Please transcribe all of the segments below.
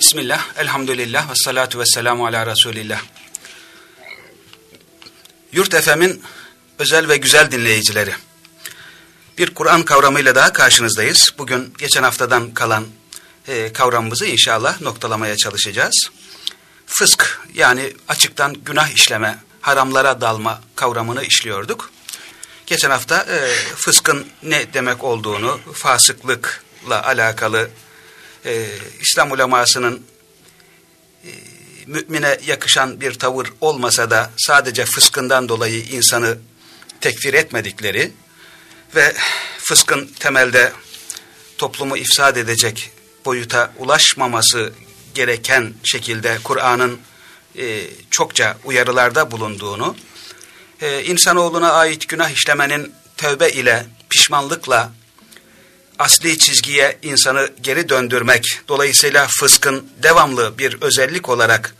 Bismillah, elhamdülillah ve salatu ve selamu ala Resulillah. Yurt Efem'in özel ve güzel dinleyicileri. Bir Kur'an kavramıyla daha karşınızdayız. Bugün geçen haftadan kalan e, kavramımızı inşallah noktalamaya çalışacağız. Fısk yani açıktan günah işleme, haramlara dalma kavramını işliyorduk. Geçen hafta e, fıskın ne demek olduğunu, fasıklıkla alakalı e, İslam ulemasının e, mümine yakışan bir tavır olmasa da sadece fıskından dolayı insanı tekfir etmedikleri ve fıskın temelde toplumu ifsad edecek boyuta ulaşmaması gereken şekilde Kur'an'ın e, çokça uyarılarda bulunduğunu, e, insanoğluna ait günah işlemenin tövbe ile, pişmanlıkla asli çizgiye insanı geri döndürmek, dolayısıyla fıskın devamlı bir özellik olarak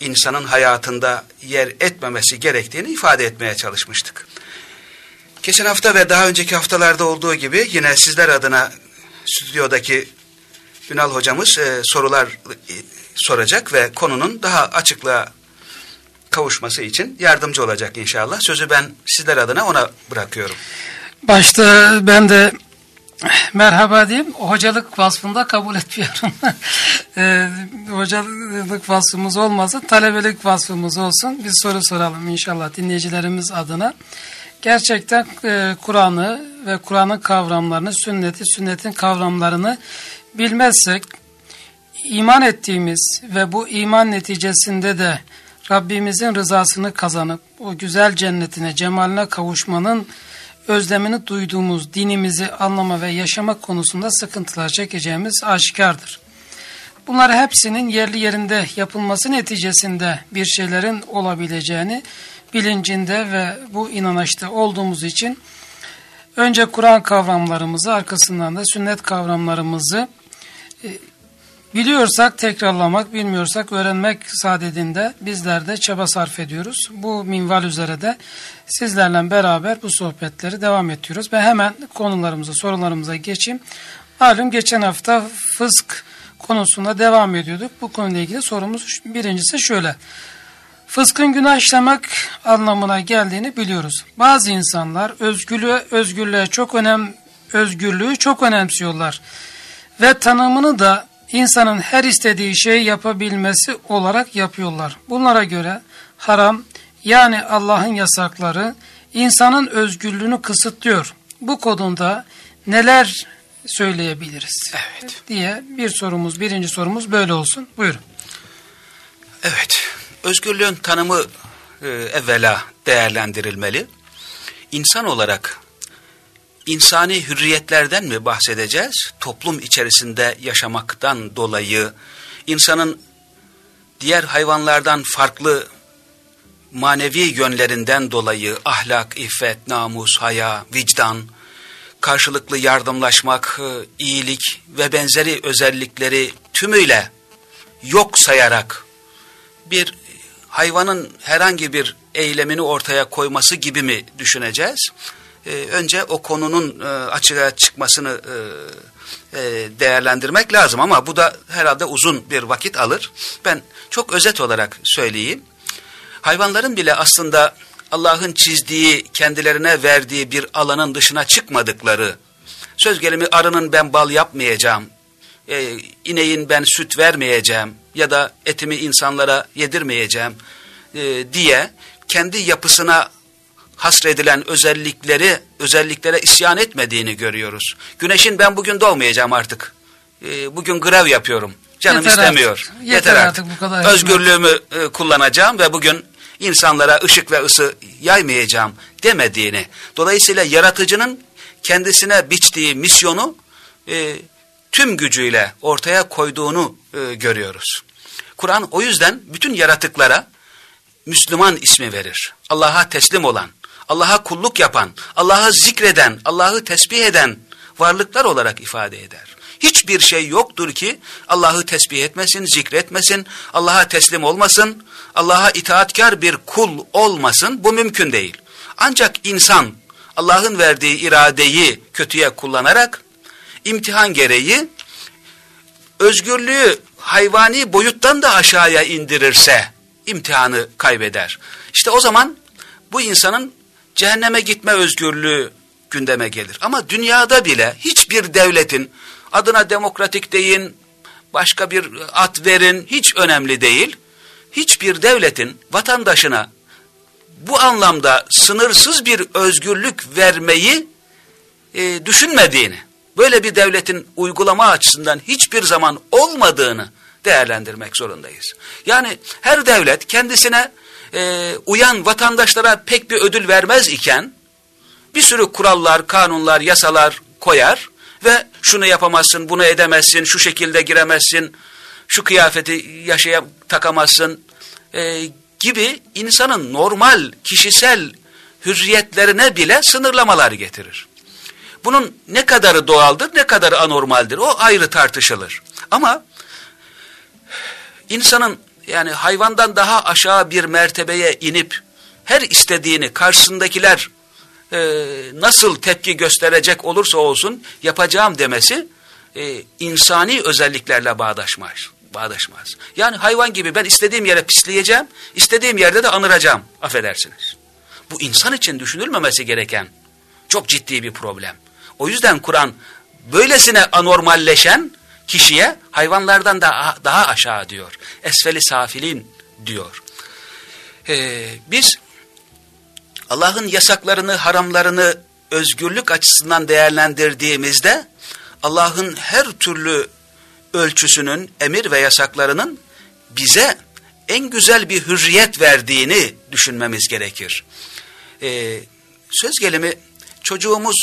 insanın hayatında yer etmemesi gerektiğini ifade etmeye çalışmıştık. Geçen hafta ve daha önceki haftalarda olduğu gibi yine sizler adına stüdyodaki Ünal hocamız e, sorular e, soracak ve konunun daha açıklığa kavuşması için yardımcı olacak inşallah. Sözü ben sizler adına ona bırakıyorum. Başta ben de merhaba diyeyim. Hocalık vasfında kabul etmiyorum. e, hocalık vasfımız olmasın, talebelik vasfımız olsun. Bir soru soralım inşallah dinleyicilerimiz adına. Gerçekten e, Kur'an'ı ve Kur'an'ın kavramlarını, sünneti, sünnetin kavramlarını bilmezsek, iman ettiğimiz ve bu iman neticesinde de Rabbimizin rızasını kazanıp o güzel cennetine, cemaline kavuşmanın özlemini duyduğumuz dinimizi anlama ve yaşamak konusunda sıkıntılar çekeceğimiz aşikardır. Bunlar hepsinin yerli yerinde yapılması neticesinde bir şeylerin olabileceğini bilincinde ve bu inanışta olduğumuz için önce Kur'an kavramlarımızı arkasından da sünnet kavramlarımızı biliyorsak tekrarlamak, bilmiyorsak öğrenmek saadetinde bizler de çaba sarf ediyoruz. Bu minval üzere de sizlerle beraber bu sohbetleri devam ediyoruz. Ve hemen konularımıza, sorularımıza geçeyim. Malum geçen hafta fısk konusunda devam ediyorduk. Bu konuyla ilgili sorumuz birincisi şöyle. Fıskın günah işlemek anlamına geldiğini biliyoruz. Bazı insanlar özgürlüğe, özgürlüğe çok önem, özgürlüğü çok önemsiyorlar. Ve tanımını da insanın her istediği şeyi yapabilmesi olarak yapıyorlar. Bunlara göre haram yani Allah'ın yasakları insanın özgürlüğünü kısıtlıyor. Bu konuda neler söyleyebiliriz? Evet. Diye bir sorumuz, birinci sorumuz böyle olsun. Buyurun. Evet, özgürlüğün tanımı e, evvela değerlendirilmeli. İnsan olarak insani hürriyetlerden mi bahsedeceğiz? Toplum içerisinde yaşamaktan dolayı insanın diğer hayvanlardan farklı manevi yönlerinden dolayı ahlak, iffet, namus, haya, vicdan, karşılıklı yardımlaşmak, iyilik ve benzeri özellikleri tümüyle yok sayarak bir hayvanın herhangi bir eylemini ortaya koyması gibi mi düşüneceğiz? Ee, önce o konunun e, açığa çıkmasını e, e, değerlendirmek lazım ama bu da herhalde uzun bir vakit alır. Ben çok özet olarak söyleyeyim. Hayvanların bile aslında Allah'ın çizdiği, kendilerine verdiği bir alanın dışına çıkmadıkları, söz gelimi arının ben bal yapmayacağım, e, ineğin ben süt vermeyeceğim ya da etimi insanlara yedirmeyeceğim e, diye kendi yapısına hasredilen özellikleri özelliklere isyan etmediğini görüyoruz. Güneşin ben bugün doğmayacağım artık. E, bugün grev yapıyorum. Canım Yeter istemiyor. Artık. Yeter, Yeter artık. artık bu kadar. Özgürlüğümü e, kullanacağım ve bugün insanlara ışık ve ısı yaymayacağım demediğini. Dolayısıyla yaratıcının kendisine biçtiği misyonu e, tüm gücüyle ortaya koyduğunu e, görüyoruz. Kur'an o yüzden bütün yaratıklara Müslüman ismi verir. Allah'a teslim olan, Allah'a kulluk yapan, Allah'ı zikreden, Allah'ı tesbih eden varlıklar olarak ifade eder. Hiçbir şey yoktur ki Allah'ı tesbih etmesin, zikretmesin, Allah'a teslim olmasın, Allah'a itaatkar bir kul olmasın. Bu mümkün değil. Ancak insan Allah'ın verdiği iradeyi kötüye kullanarak imtihan gereği özgürlüğü hayvani boyuttan da aşağıya indirirse imtihanı kaybeder. İşte o zaman bu insanın cehenneme gitme özgürlüğü gündeme gelir. Ama dünyada bile hiçbir devletin adına demokratik deyin, başka bir at verin hiç önemli değil. Hiçbir devletin vatandaşına bu anlamda sınırsız bir özgürlük vermeyi e, düşünmediğini, böyle bir devletin uygulama açısından hiçbir zaman olmadığını değerlendirmek zorundayız. Yani her devlet kendisine e, uyan vatandaşlara pek bir ödül vermez iken bir sürü kurallar, kanunlar, yasalar koyar ve şunu yapamazsın, bunu edemezsin, şu şekilde giremezsin, şu kıyafeti yaşaya takamazsın e, gibi insanın normal kişisel hürriyetlerine bile sınırlamalar getirir. Bunun ne kadarı doğaldır, ne kadarı anormaldir o ayrı tartışılır. Ama insanın yani hayvandan daha aşağı bir mertebeye inip her istediğini karşısındakiler e, nasıl tepki gösterecek olursa olsun yapacağım demesi e, insani özelliklerle bağdaşmaz. bağdaşmaz. Yani hayvan gibi ben istediğim yere pisleyeceğim, istediğim yerde de anıracağım. Affedersiniz. Bu insan için düşünülmemesi gereken çok ciddi bir problem. O yüzden Kur'an böylesine anormalleşen kişiye hayvanlardan daha, daha aşağı diyor. Esfeli safilin diyor. Ee, biz Allah'ın yasaklarını, haramlarını özgürlük açısından değerlendirdiğimizde Allah'ın her türlü ölçüsünün, emir ve yasaklarının bize en güzel bir hürriyet verdiğini düşünmemiz gerekir. Ee, söz gelimi çocuğumuz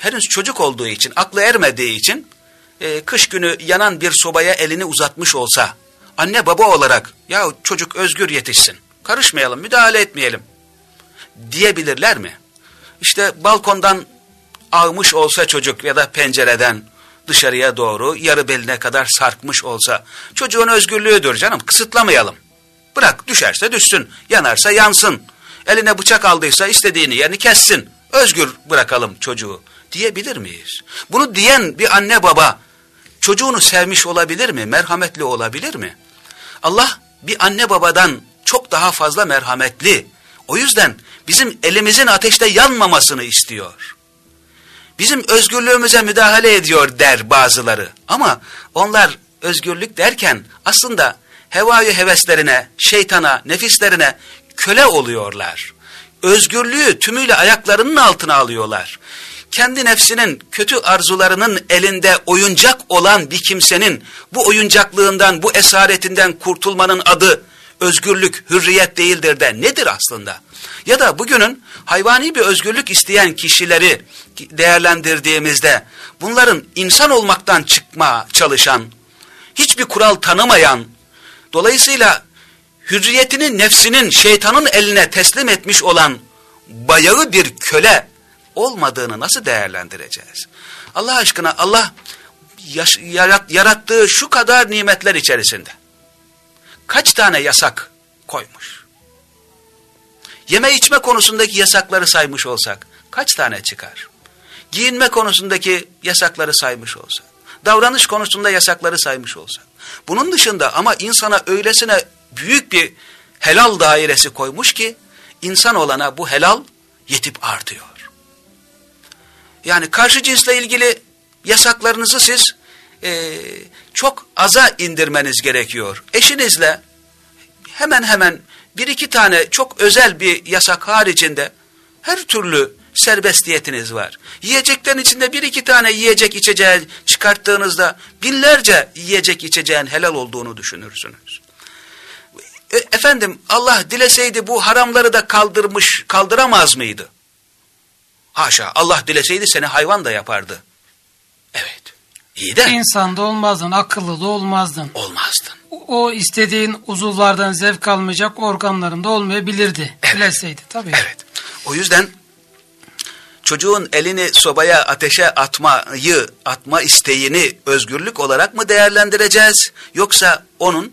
henüz çocuk olduğu için, aklı ermediği için e, kış günü yanan bir sobaya elini uzatmış olsa, anne baba olarak ya çocuk özgür yetişsin, karışmayalım, müdahale etmeyelim diyebilirler mi? İşte balkondan ağmış olsa çocuk ya da pencereden dışarıya doğru yarı beline kadar sarkmış olsa çocuğun özgürlüğüdür canım kısıtlamayalım. Bırak düşerse düşsün, yanarsa yansın. Eline bıçak aldıysa istediğini yerini kessin. Özgür bırakalım çocuğu diyebilir miyiz? Bunu diyen bir anne baba çocuğunu sevmiş olabilir mi? Merhametli olabilir mi? Allah bir anne babadan çok daha fazla merhametli. O yüzden bizim elimizin ateşte yanmamasını istiyor. Bizim özgürlüğümüze müdahale ediyor der bazıları. Ama onlar özgürlük derken aslında hevayı heveslerine, şeytana, nefislerine köle oluyorlar. Özgürlüğü tümüyle ayaklarının altına alıyorlar kendi nefsinin kötü arzularının elinde oyuncak olan bir kimsenin bu oyuncaklığından, bu esaretinden kurtulmanın adı özgürlük, hürriyet değildir de nedir aslında? Ya da bugünün hayvani bir özgürlük isteyen kişileri değerlendirdiğimizde bunların insan olmaktan çıkma çalışan, hiçbir kural tanımayan, dolayısıyla hürriyetini nefsinin şeytanın eline teslim etmiş olan bayağı bir köle olmadığını nasıl değerlendireceğiz? Allah aşkına Allah yaş, yarat, yarattığı şu kadar nimetler içerisinde kaç tane yasak koymuş? Yeme içme konusundaki yasakları saymış olsak kaç tane çıkar? Giyinme konusundaki yasakları saymış olsak, davranış konusunda yasakları saymış olsak. Bunun dışında ama insana öylesine büyük bir helal dairesi koymuş ki insan olana bu helal yetip artıyor. Yani karşı cinsle ilgili yasaklarınızı siz e, çok aza indirmeniz gerekiyor. Eşinizle hemen hemen bir iki tane çok özel bir yasak haricinde her türlü serbestiyetiniz var. Yiyeceklerin içinde bir iki tane yiyecek içeceği çıkarttığınızda binlerce yiyecek içeceğin helal olduğunu düşünürsünüz. E, efendim Allah dileseydi bu haramları da kaldırmış, kaldıramaz mıydı? Haşa Allah dileseydi seni hayvan da yapardı. Evet. İyi de. İnsan da olmazdın, akıllı da olmazdın. Olmazdın. O istediğin uzuvlardan zevk almayacak organlarında olmayabilirdi. Evet. Dileseydi tabii. Evet. O yüzden çocuğun elini sobaya ateşe atmayı, atma isteğini özgürlük olarak mı değerlendireceğiz? Yoksa onun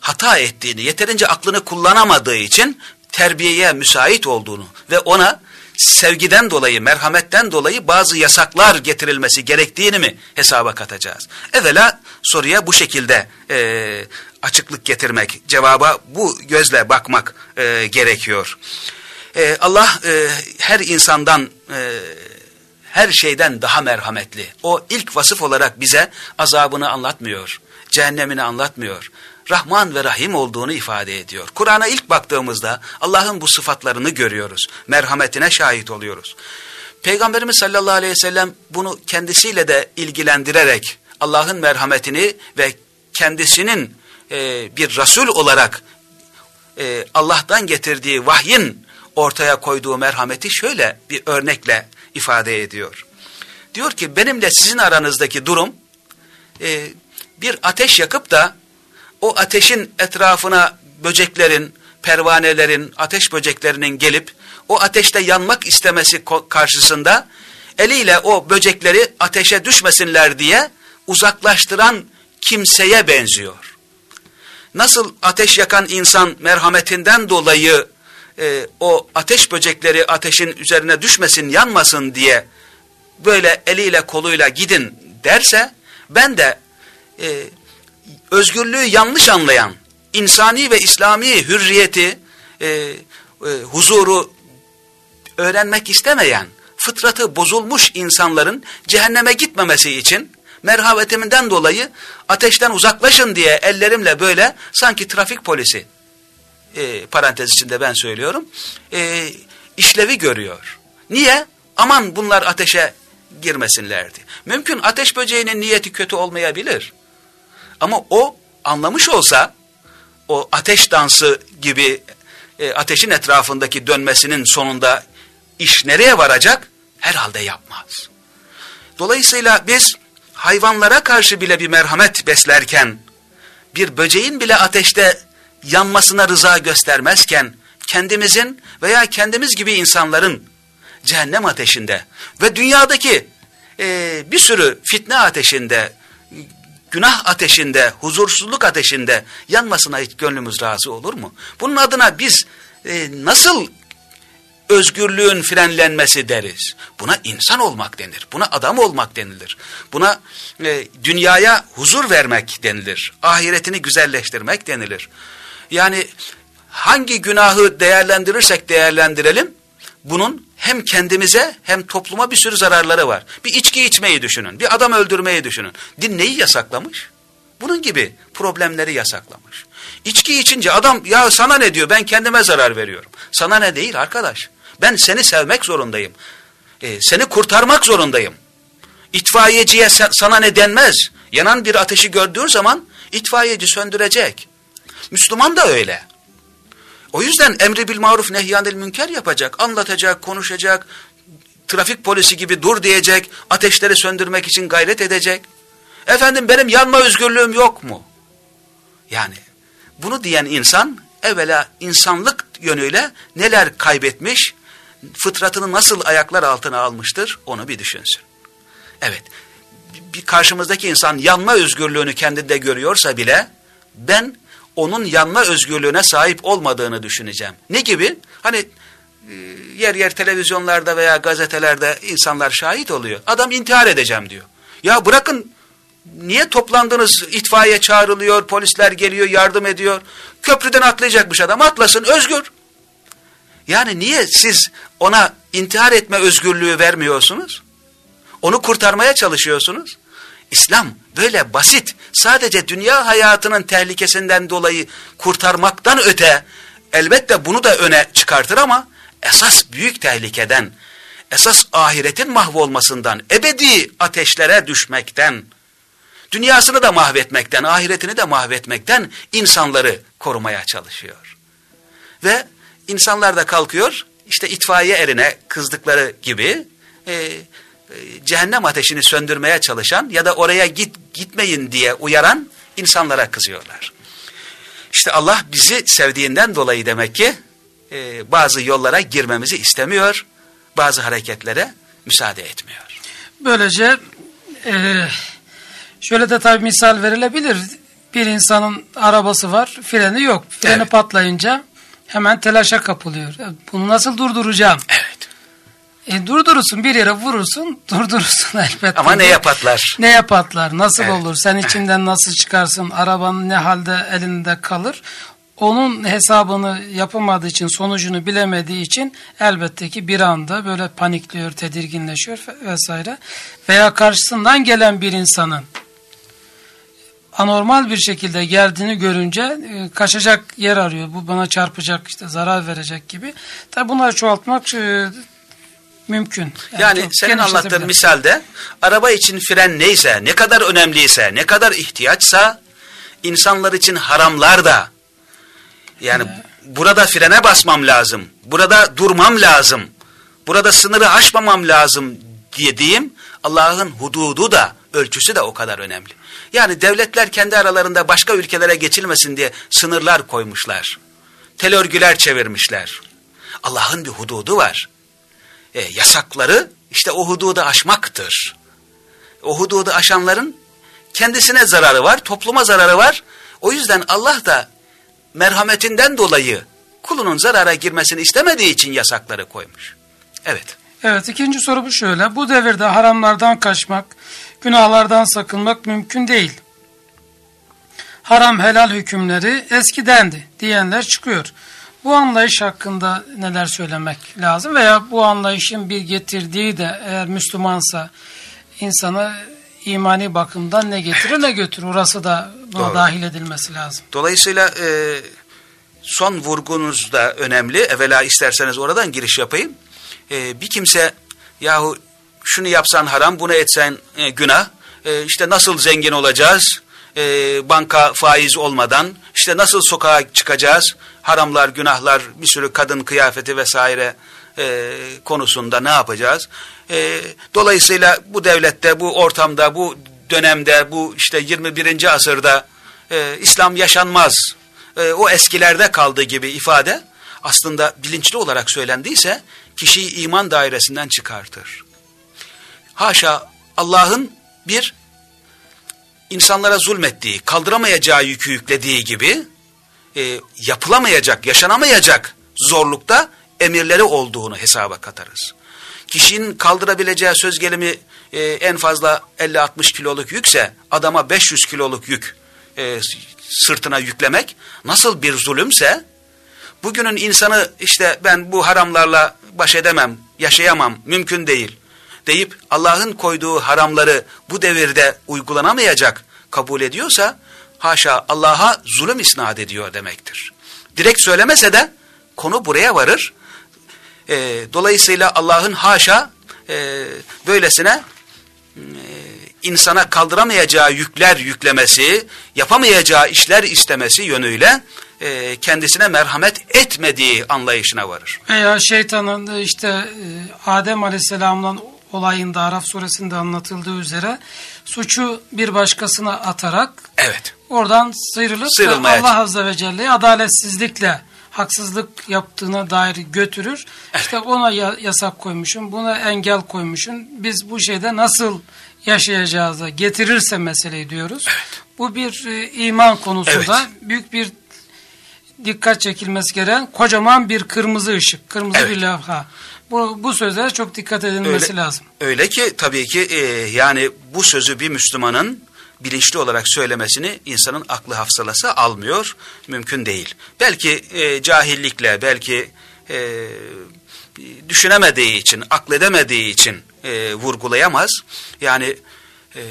hata ettiğini, yeterince aklını kullanamadığı için terbiyeye müsait olduğunu ve ona sevgiden dolayı, merhametten dolayı bazı yasaklar getirilmesi gerektiğini mi hesaba katacağız? Evvela soruya bu şekilde e, açıklık getirmek, cevaba bu gözle bakmak e, gerekiyor. E, Allah e, her insandan, e, her şeyden daha merhametli. O ilk vasıf olarak bize azabını anlatmıyor, cehennemini anlatmıyor. Rahman ve Rahim olduğunu ifade ediyor. Kur'an'a ilk baktığımızda Allah'ın bu sıfatlarını görüyoruz. Merhametine şahit oluyoruz. Peygamberimiz sallallahu aleyhi ve sellem bunu kendisiyle de ilgilendirerek Allah'ın merhametini ve kendisinin e, bir Resul olarak e, Allah'tan getirdiği vahyin ortaya koyduğu merhameti şöyle bir örnekle ifade ediyor. Diyor ki benimle sizin aranızdaki durum e, bir ateş yakıp da o ateşin etrafına böceklerin, pervanelerin, ateş böceklerinin gelip o ateşte yanmak istemesi karşısında eliyle o böcekleri ateşe düşmesinler diye uzaklaştıran kimseye benziyor. Nasıl ateş yakan insan merhametinden dolayı e, o ateş böcekleri ateşin üzerine düşmesin, yanmasın diye böyle eliyle koluyla gidin derse ben de e, özgürlüğü yanlış anlayan, insani ve İslami hürriyeti, e, e, huzuru öğrenmek istemeyen, fıtratı bozulmuş insanların cehenneme gitmemesi için merhametimden dolayı ateşten uzaklaşın diye ellerimle böyle sanki trafik polisi e, parantez içinde ben söylüyorum e, işlevi görüyor. Niye? Aman bunlar ateşe girmesinlerdi. Mümkün ateş böceğinin niyeti kötü olmayabilir. Ama o anlamış olsa o ateş dansı gibi e, ateşin etrafındaki dönmesinin sonunda iş nereye varacak? Herhalde yapmaz. Dolayısıyla biz hayvanlara karşı bile bir merhamet beslerken, bir böceğin bile ateşte yanmasına rıza göstermezken, kendimizin veya kendimiz gibi insanların cehennem ateşinde ve dünyadaki e, bir sürü fitne ateşinde, günah ateşinde, huzursuzluk ateşinde yanmasına hiç gönlümüz razı olur mu? Bunun adına biz e, nasıl özgürlüğün frenlenmesi deriz? Buna insan olmak denir, buna adam olmak denilir. Buna e, dünyaya huzur vermek denilir, ahiretini güzelleştirmek denilir. Yani hangi günahı değerlendirirsek değerlendirelim, bunun hem kendimize hem topluma bir sürü zararları var. Bir içki içmeyi düşünün, bir adam öldürmeyi düşünün. Din neyi yasaklamış? Bunun gibi problemleri yasaklamış. İçki içince adam ya sana ne diyor ben kendime zarar veriyorum. Sana ne değil arkadaş. Ben seni sevmek zorundayım. Ee, seni kurtarmak zorundayım. İtfaiyeciye sana ne denmez. Yanan bir ateşi gördüğü zaman itfaiyeci söndürecek. Müslüman da öyle. O yüzden emri bil maruf nehyanil münker yapacak, anlatacak, konuşacak, trafik polisi gibi dur diyecek, ateşleri söndürmek için gayret edecek. Efendim benim yanma özgürlüğüm yok mu? Yani bunu diyen insan evvela insanlık yönüyle neler kaybetmiş, fıtratını nasıl ayaklar altına almıştır onu bir düşünsün. Evet, bir karşımızdaki insan yanma özgürlüğünü kendinde görüyorsa bile ben onun yanma özgürlüğüne sahip olmadığını düşüneceğim. Ne gibi? Hani e, yer yer televizyonlarda veya gazetelerde insanlar şahit oluyor. Adam intihar edeceğim diyor. Ya bırakın niye toplandınız itfaiye çağrılıyor, polisler geliyor yardım ediyor. Köprüden atlayacakmış adam atlasın özgür. Yani niye siz ona intihar etme özgürlüğü vermiyorsunuz? Onu kurtarmaya çalışıyorsunuz. İslam böyle basit, sadece dünya hayatının tehlikesinden dolayı kurtarmaktan öte, elbette bunu da öne çıkartır ama, esas büyük tehlikeden, esas ahiretin mahvolmasından, ebedi ateşlere düşmekten, dünyasını da mahvetmekten, ahiretini de mahvetmekten insanları korumaya çalışıyor. Ve insanlar da kalkıyor, işte itfaiye erine kızdıkları gibi, e, cehennem ateşini söndürmeye çalışan ya da oraya git gitmeyin diye uyaran insanlara kızıyorlar. İşte Allah bizi sevdiğinden dolayı demek ki e, bazı yollara girmemizi istemiyor, bazı hareketlere müsaade etmiyor. Böylece e, şöyle de tabii misal verilebilir. Bir insanın arabası var, freni yok. Freni Evet. patlayınca hemen telaşa kapılıyor. E, Bunu nasıl durduracağım? Evet. E, durdurursun, bir yere vurursun, durdurursun elbette. Ama neye patlar? Neye patlar, nasıl Evet. olur, sen içinden nasıl çıkarsın, arabanın ne halde elinde kalır. Onun hesabını yapamadığı için, sonucunu bilemediği için elbette ki bir anda böyle panikliyor, tedirginleşiyor vesaire. Veya karşısından gelen bir insanın anormal bir şekilde geldiğini görünce e, kaçacak yer arıyor. Bu bana çarpacak, işte zarar verecek gibi. Tabi bunları çoğaltmak e, mümkün. Yani çok senin anlattığın misalde araba için fren neyse, ne kadar önemliyse, ne kadar ihtiyaçsa insanlar için haramlar da yani burada frene basmam lazım, burada durmam lazım, burada sınırı aşmamam lazım dediğim Allah'ın hududu da ölçüsü de o kadar önemli. Yani devletler kendi aralarında başka ülkelere geçilmesin diye sınırlar koymuşlar. Tel örgüler çevirmişler. Allah'ın bir hududu var e, yasakları işte o hududu aşmaktır. O hududu aşanların kendisine zararı var, topluma zararı var. O yüzden Allah da merhametinden dolayı kulunun zarara girmesini istemediği için yasakları koymuş. Evet. Evet ikinci soru bu şöyle. Bu devirde haramlardan kaçmak, günahlardan sakınmak mümkün değil. Haram helal hükümleri eskidendi diyenler çıkıyor. Bu anlayış hakkında neler söylemek lazım veya bu anlayışın bir getirdiği de eğer Müslümansa insana imani bakımdan ne getirir ne götürür orası da buna Doğru. dahil edilmesi lazım. Dolayısıyla e, son vurgunuz da önemli. Evvela isterseniz oradan giriş yapayım. E, bir kimse yahu şunu yapsan haram, bunu etsen e, günah. E, işte nasıl zengin olacağız? E, banka faiz olmadan. işte nasıl sokağa çıkacağız? Haramlar, günahlar, bir sürü kadın kıyafeti vesaire e, konusunda ne yapacağız? E, dolayısıyla bu devlette, bu ortamda, bu dönemde, bu işte 21. asırda e, İslam yaşanmaz, e, o eskilerde kaldığı gibi ifade aslında bilinçli olarak söylendiyse kişiyi iman dairesinden çıkartır. Haşa Allah'ın bir insanlara zulmettiği, kaldıramayacağı yükü yüklediği gibi e, yapılamayacak, yaşanamayacak zorlukta emirleri olduğunu hesaba katarız. Kişinin kaldırabileceği söz gelimi e, en fazla 50-60 kiloluk yükse adama 500 kiloluk yük e, sırtına yüklemek nasıl bir zulümse bugünün insanı işte ben bu haramlarla baş edemem, yaşayamam, mümkün değil deyip Allah'ın koyduğu haramları bu devirde uygulanamayacak kabul ediyorsa haşa Allah'a zulüm isnat ediyor demektir. Direkt söylemese de konu buraya varır. E, dolayısıyla Allah'ın haşa e, böylesine e, insana kaldıramayacağı yükler yüklemesi, yapamayacağı işler istemesi yönüyle e, kendisine merhamet etmediği anlayışına varır. Veya şeytanın işte e, Adem Aleyhisselam'ın olayında Araf suresinde anlatıldığı üzere suçu bir başkasına atarak Evet. oradan sıyrılıp Sıyrılmaya Allah Azze ve Celle'yi adaletsizlikle haksızlık yaptığına dair götürür. İşte ona ya- yasak koymuşum, buna engel koymuşum. Biz bu şeyde nasıl yaşayacağız da getirirse meseleyi diyoruz. Bu bir e, iman konusunda büyük bir dikkat çekilmesi gereken kocaman bir kırmızı ışık, kırmızı Evet. bir levha. Bu, bu sözlere çok dikkat edilmesi Öyle- lazım. Öyle ki tabii ki e, yani bu sözü bir Müslümanın bilinçli olarak söylemesini insanın aklı hafsalası almıyor. Mümkün değil. Belki e, cahillikle, belki e, düşünemediği için, akledemediği için e, vurgulayamaz. Yani e,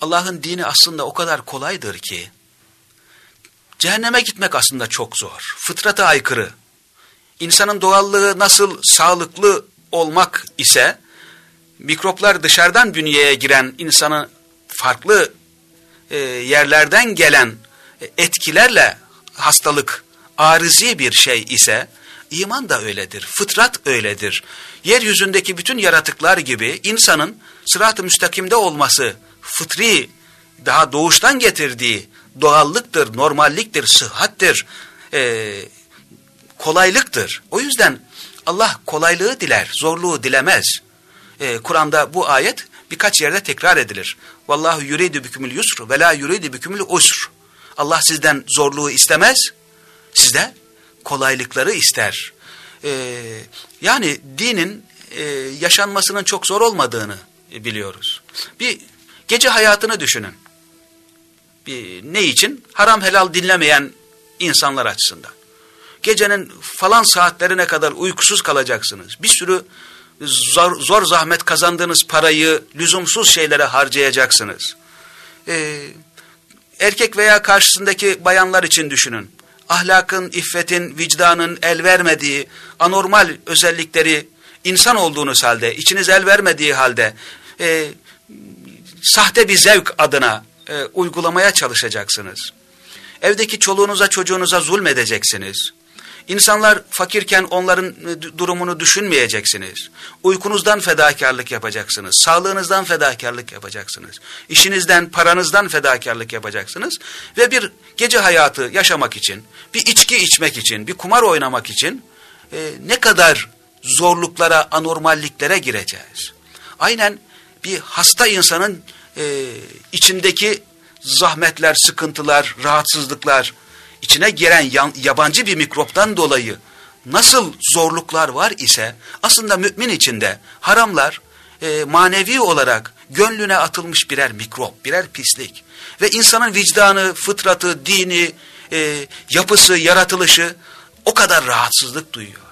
Allah'ın dini aslında o kadar kolaydır ki cehenneme gitmek aslında çok zor. Fıtrata aykırı. İnsanın doğallığı nasıl sağlıklı olmak ise mikroplar dışarıdan bünyeye giren insanı farklı e, yerlerden gelen e, etkilerle hastalık arizi bir şey ise iman da öyledir, fıtrat öyledir. Yeryüzündeki bütün yaratıklar gibi insanın sırat-ı müstakimde olması fıtri, daha doğuştan getirdiği doğallıktır, normalliktir, sıhhattir, e, kolaylıktır. O yüzden Allah kolaylığı diler, zorluğu dilemez. e, Kur'an'da bu ayet birkaç yerde tekrar edilir. Vallahu yuridu bükümül yusr ve la yuridu bükümül usr. Allah sizden zorluğu istemez, sizde kolaylıkları ister. Ee, yani dinin e, yaşanmasının çok zor olmadığını biliyoruz. Bir gece hayatını düşünün. Ne için? Haram helal dinlemeyen insanlar açısından. Gecenin falan saatlerine kadar uykusuz kalacaksınız. Bir sürü zor, zor zahmet kazandığınız parayı lüzumsuz şeylere harcayacaksınız. Ee, erkek veya karşısındaki bayanlar için düşünün. Ahlakın, iffetin, vicdanın el vermediği anormal özellikleri insan olduğunuz halde, içiniz el vermediği halde e, sahte bir zevk adına e, uygulamaya çalışacaksınız. Evdeki çoluğunuza çocuğunuza zulmedeceksiniz. İnsanlar fakirken onların e, durumunu düşünmeyeceksiniz. Uykunuzdan fedakarlık yapacaksınız. Sağlığınızdan fedakarlık yapacaksınız. İşinizden, paranızdan fedakarlık yapacaksınız. Ve bir gece hayatı yaşamak için, bir içki içmek için, bir kumar oynamak için e, ne kadar zorluklara, anormalliklere gireceğiz. Aynen bir hasta insanın e, içindeki zahmetler, sıkıntılar, rahatsızlıklar, içine giren yan, yabancı bir mikroptan dolayı nasıl zorluklar var ise aslında mümin içinde haramlar e, manevi olarak gönlüne atılmış birer mikrop, birer pislik ve insanın vicdanı, fıtratı, dini, e, yapısı, yaratılışı o kadar rahatsızlık duyuyor.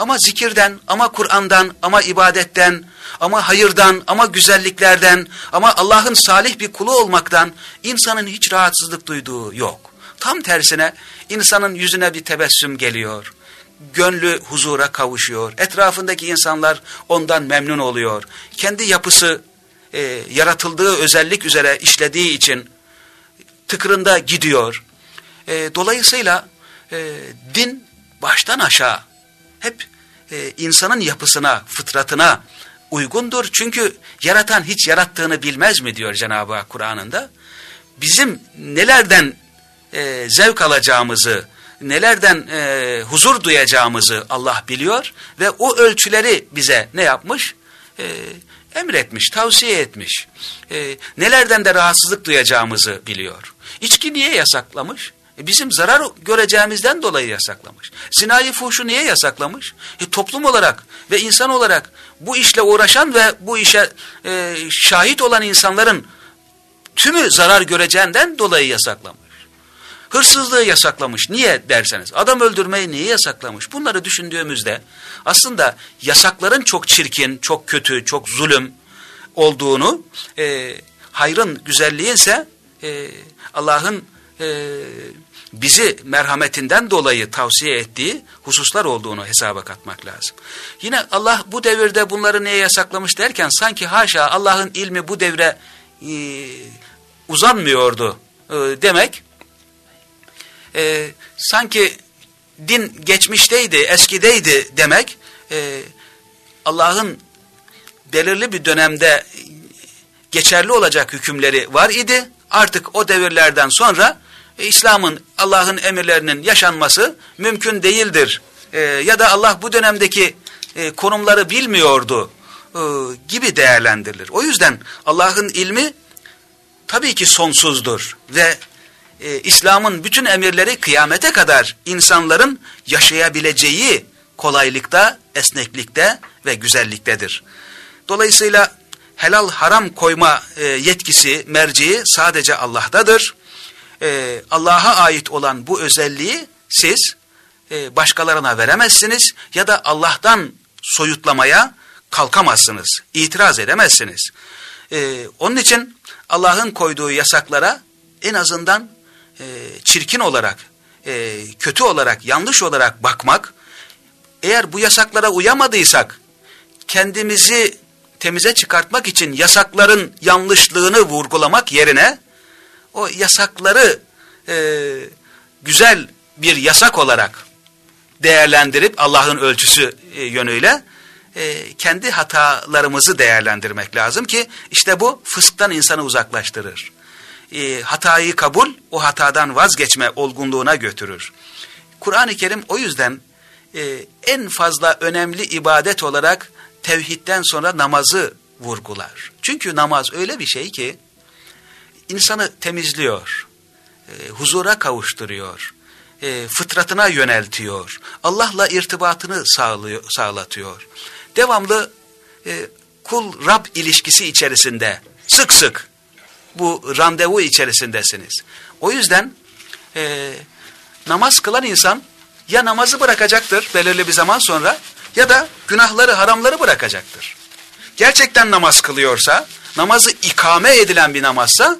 Ama zikirden, ama Kur'an'dan, ama ibadetten, ama hayırdan, ama güzelliklerden, ama Allah'ın salih bir kulu olmaktan insanın hiç rahatsızlık duyduğu yok. Tam tersine insanın yüzüne bir tebessüm geliyor. Gönlü huzura kavuşuyor. Etrafındaki insanlar ondan memnun oluyor. Kendi yapısı e, yaratıldığı özellik üzere işlediği için tıkırında gidiyor. E, dolayısıyla e, din baştan aşağı hep e, insanın yapısına, fıtratına uygundur. Çünkü yaratan hiç yarattığını bilmez mi diyor Cenab-ı Hak Kur'an'ında. Bizim nelerden e, zevk alacağımızı, nelerden e, huzur duyacağımızı Allah biliyor ve o ölçüleri bize ne yapmış? E, emretmiş, tavsiye etmiş. E, nelerden de rahatsızlık duyacağımızı biliyor. İçki niye yasaklamış? E bizim zarar göreceğimizden dolayı yasaklamış. Zinayı fuhşu niye yasaklamış? E toplum olarak ve insan olarak bu işle uğraşan ve bu işe e, şahit olan insanların tümü zarar göreceğinden dolayı yasaklamış. Hırsızlığı yasaklamış. Niye derseniz adam öldürmeyi niye yasaklamış? Bunları düşündüğümüzde aslında yasakların çok çirkin, çok kötü, çok zulüm olduğunu, e, hayrın, güzelliğin ise e, Allah'ın e, bizi merhametinden dolayı tavsiye ettiği hususlar olduğunu hesaba katmak lazım. Yine Allah bu devirde bunları niye yasaklamış derken sanki haşa Allah'ın ilmi bu devre e, uzanmıyordu e, demek e, sanki din geçmişteydi, eskideydi demek e, Allah'ın belirli bir dönemde geçerli olacak hükümleri var idi. Artık o devirlerden sonra İslam'ın, Allah'ın emirlerinin yaşanması mümkün değildir. E, ya da Allah bu dönemdeki e, konumları bilmiyordu e, gibi değerlendirilir. O yüzden Allah'ın ilmi tabii ki sonsuzdur ve e, İslam'ın bütün emirleri kıyamete kadar insanların yaşayabileceği kolaylıkta, esneklikte ve güzelliktedir. Dolayısıyla helal haram koyma e, yetkisi, merciği sadece Allah'tadır. E, Allah'a ait olan bu özelliği siz e, başkalarına veremezsiniz ya da Allah'tan soyutlamaya kalkamazsınız, itiraz edemezsiniz. E, onun için Allah'ın koyduğu yasaklara en azından e, çirkin olarak, e, kötü olarak, yanlış olarak bakmak, eğer bu yasaklara uyamadıysak, kendimizi temize çıkartmak için yasakların yanlışlığını vurgulamak yerine, o yasakları e, güzel bir yasak olarak değerlendirip Allah'ın ölçüsü e, yönüyle e, kendi hatalarımızı değerlendirmek lazım ki işte bu fısktan insanı uzaklaştırır e, hatayı kabul, o hatadan vazgeçme olgunluğuna götürür. Kur'an-ı Kerim o yüzden e, en fazla önemli ibadet olarak tevhidden sonra namazı vurgular. Çünkü namaz öyle bir şey ki insanı temizliyor, e, huzura kavuşturuyor, e, fıtratına yöneltiyor, Allah'la irtibatını sağlıyor, sağlatıyor. Devamlı e, kul-Rab ilişkisi içerisinde sık sık bu randevu içerisindesiniz. O yüzden e, namaz kılan insan ya namazı bırakacaktır belirli bir zaman sonra ya da günahları haramları bırakacaktır. Gerçekten namaz kılıyorsa, namazı ikame edilen bir namazsa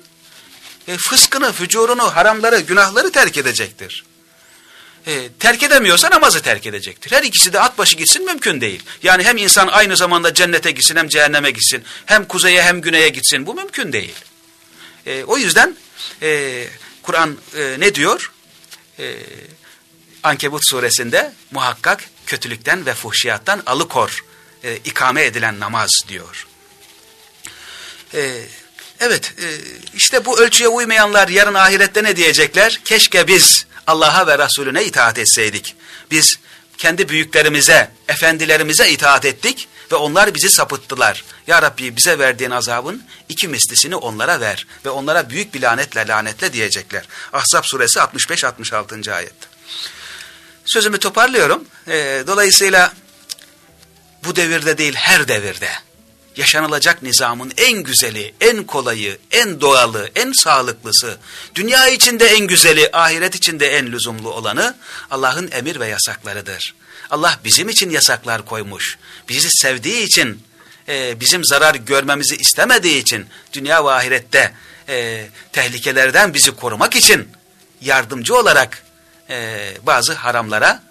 e, fıskını, fücurunu, haramları, günahları terk edecektir. E, terk edemiyorsa namazı terk edecektir. Her ikisi de at başı gitsin mümkün değil. Yani hem insan aynı zamanda cennete gitsin hem cehenneme gitsin. Hem kuzeye hem güneye gitsin. Bu mümkün değil. E, o yüzden e, Kur'an e, ne diyor? E, Ankebut suresinde muhakkak kötülükten ve fuhşiyattan alıkor e, ikame edilen namaz diyor. E, evet e, işte bu ölçüye uymayanlar yarın ahirette ne diyecekler? Keşke biz Allah'a ve Resulüne itaat etseydik. Biz kendi büyüklerimize, efendilerimize itaat ettik ve onlar bizi sapıttılar. Ya Rabbi bize verdiğin azabın iki mislisini onlara ver ve onlara büyük bir lanetle lanetle diyecekler. Ahzab suresi 65-66. ayet. Sözümü toparlıyorum. E, dolayısıyla bu devirde değil her devirde yaşanılacak nizamın en güzeli, en kolayı, en doğalı, en sağlıklısı, dünya içinde en güzeli, ahiret içinde en lüzumlu olanı Allah'ın emir ve yasaklarıdır. Allah bizim için yasaklar koymuş. Bizi sevdiği için, e, bizim zarar görmemizi istemediği için dünya ve ahirette e, tehlikelerden bizi korumak için yardımcı olarak e, bazı haramlara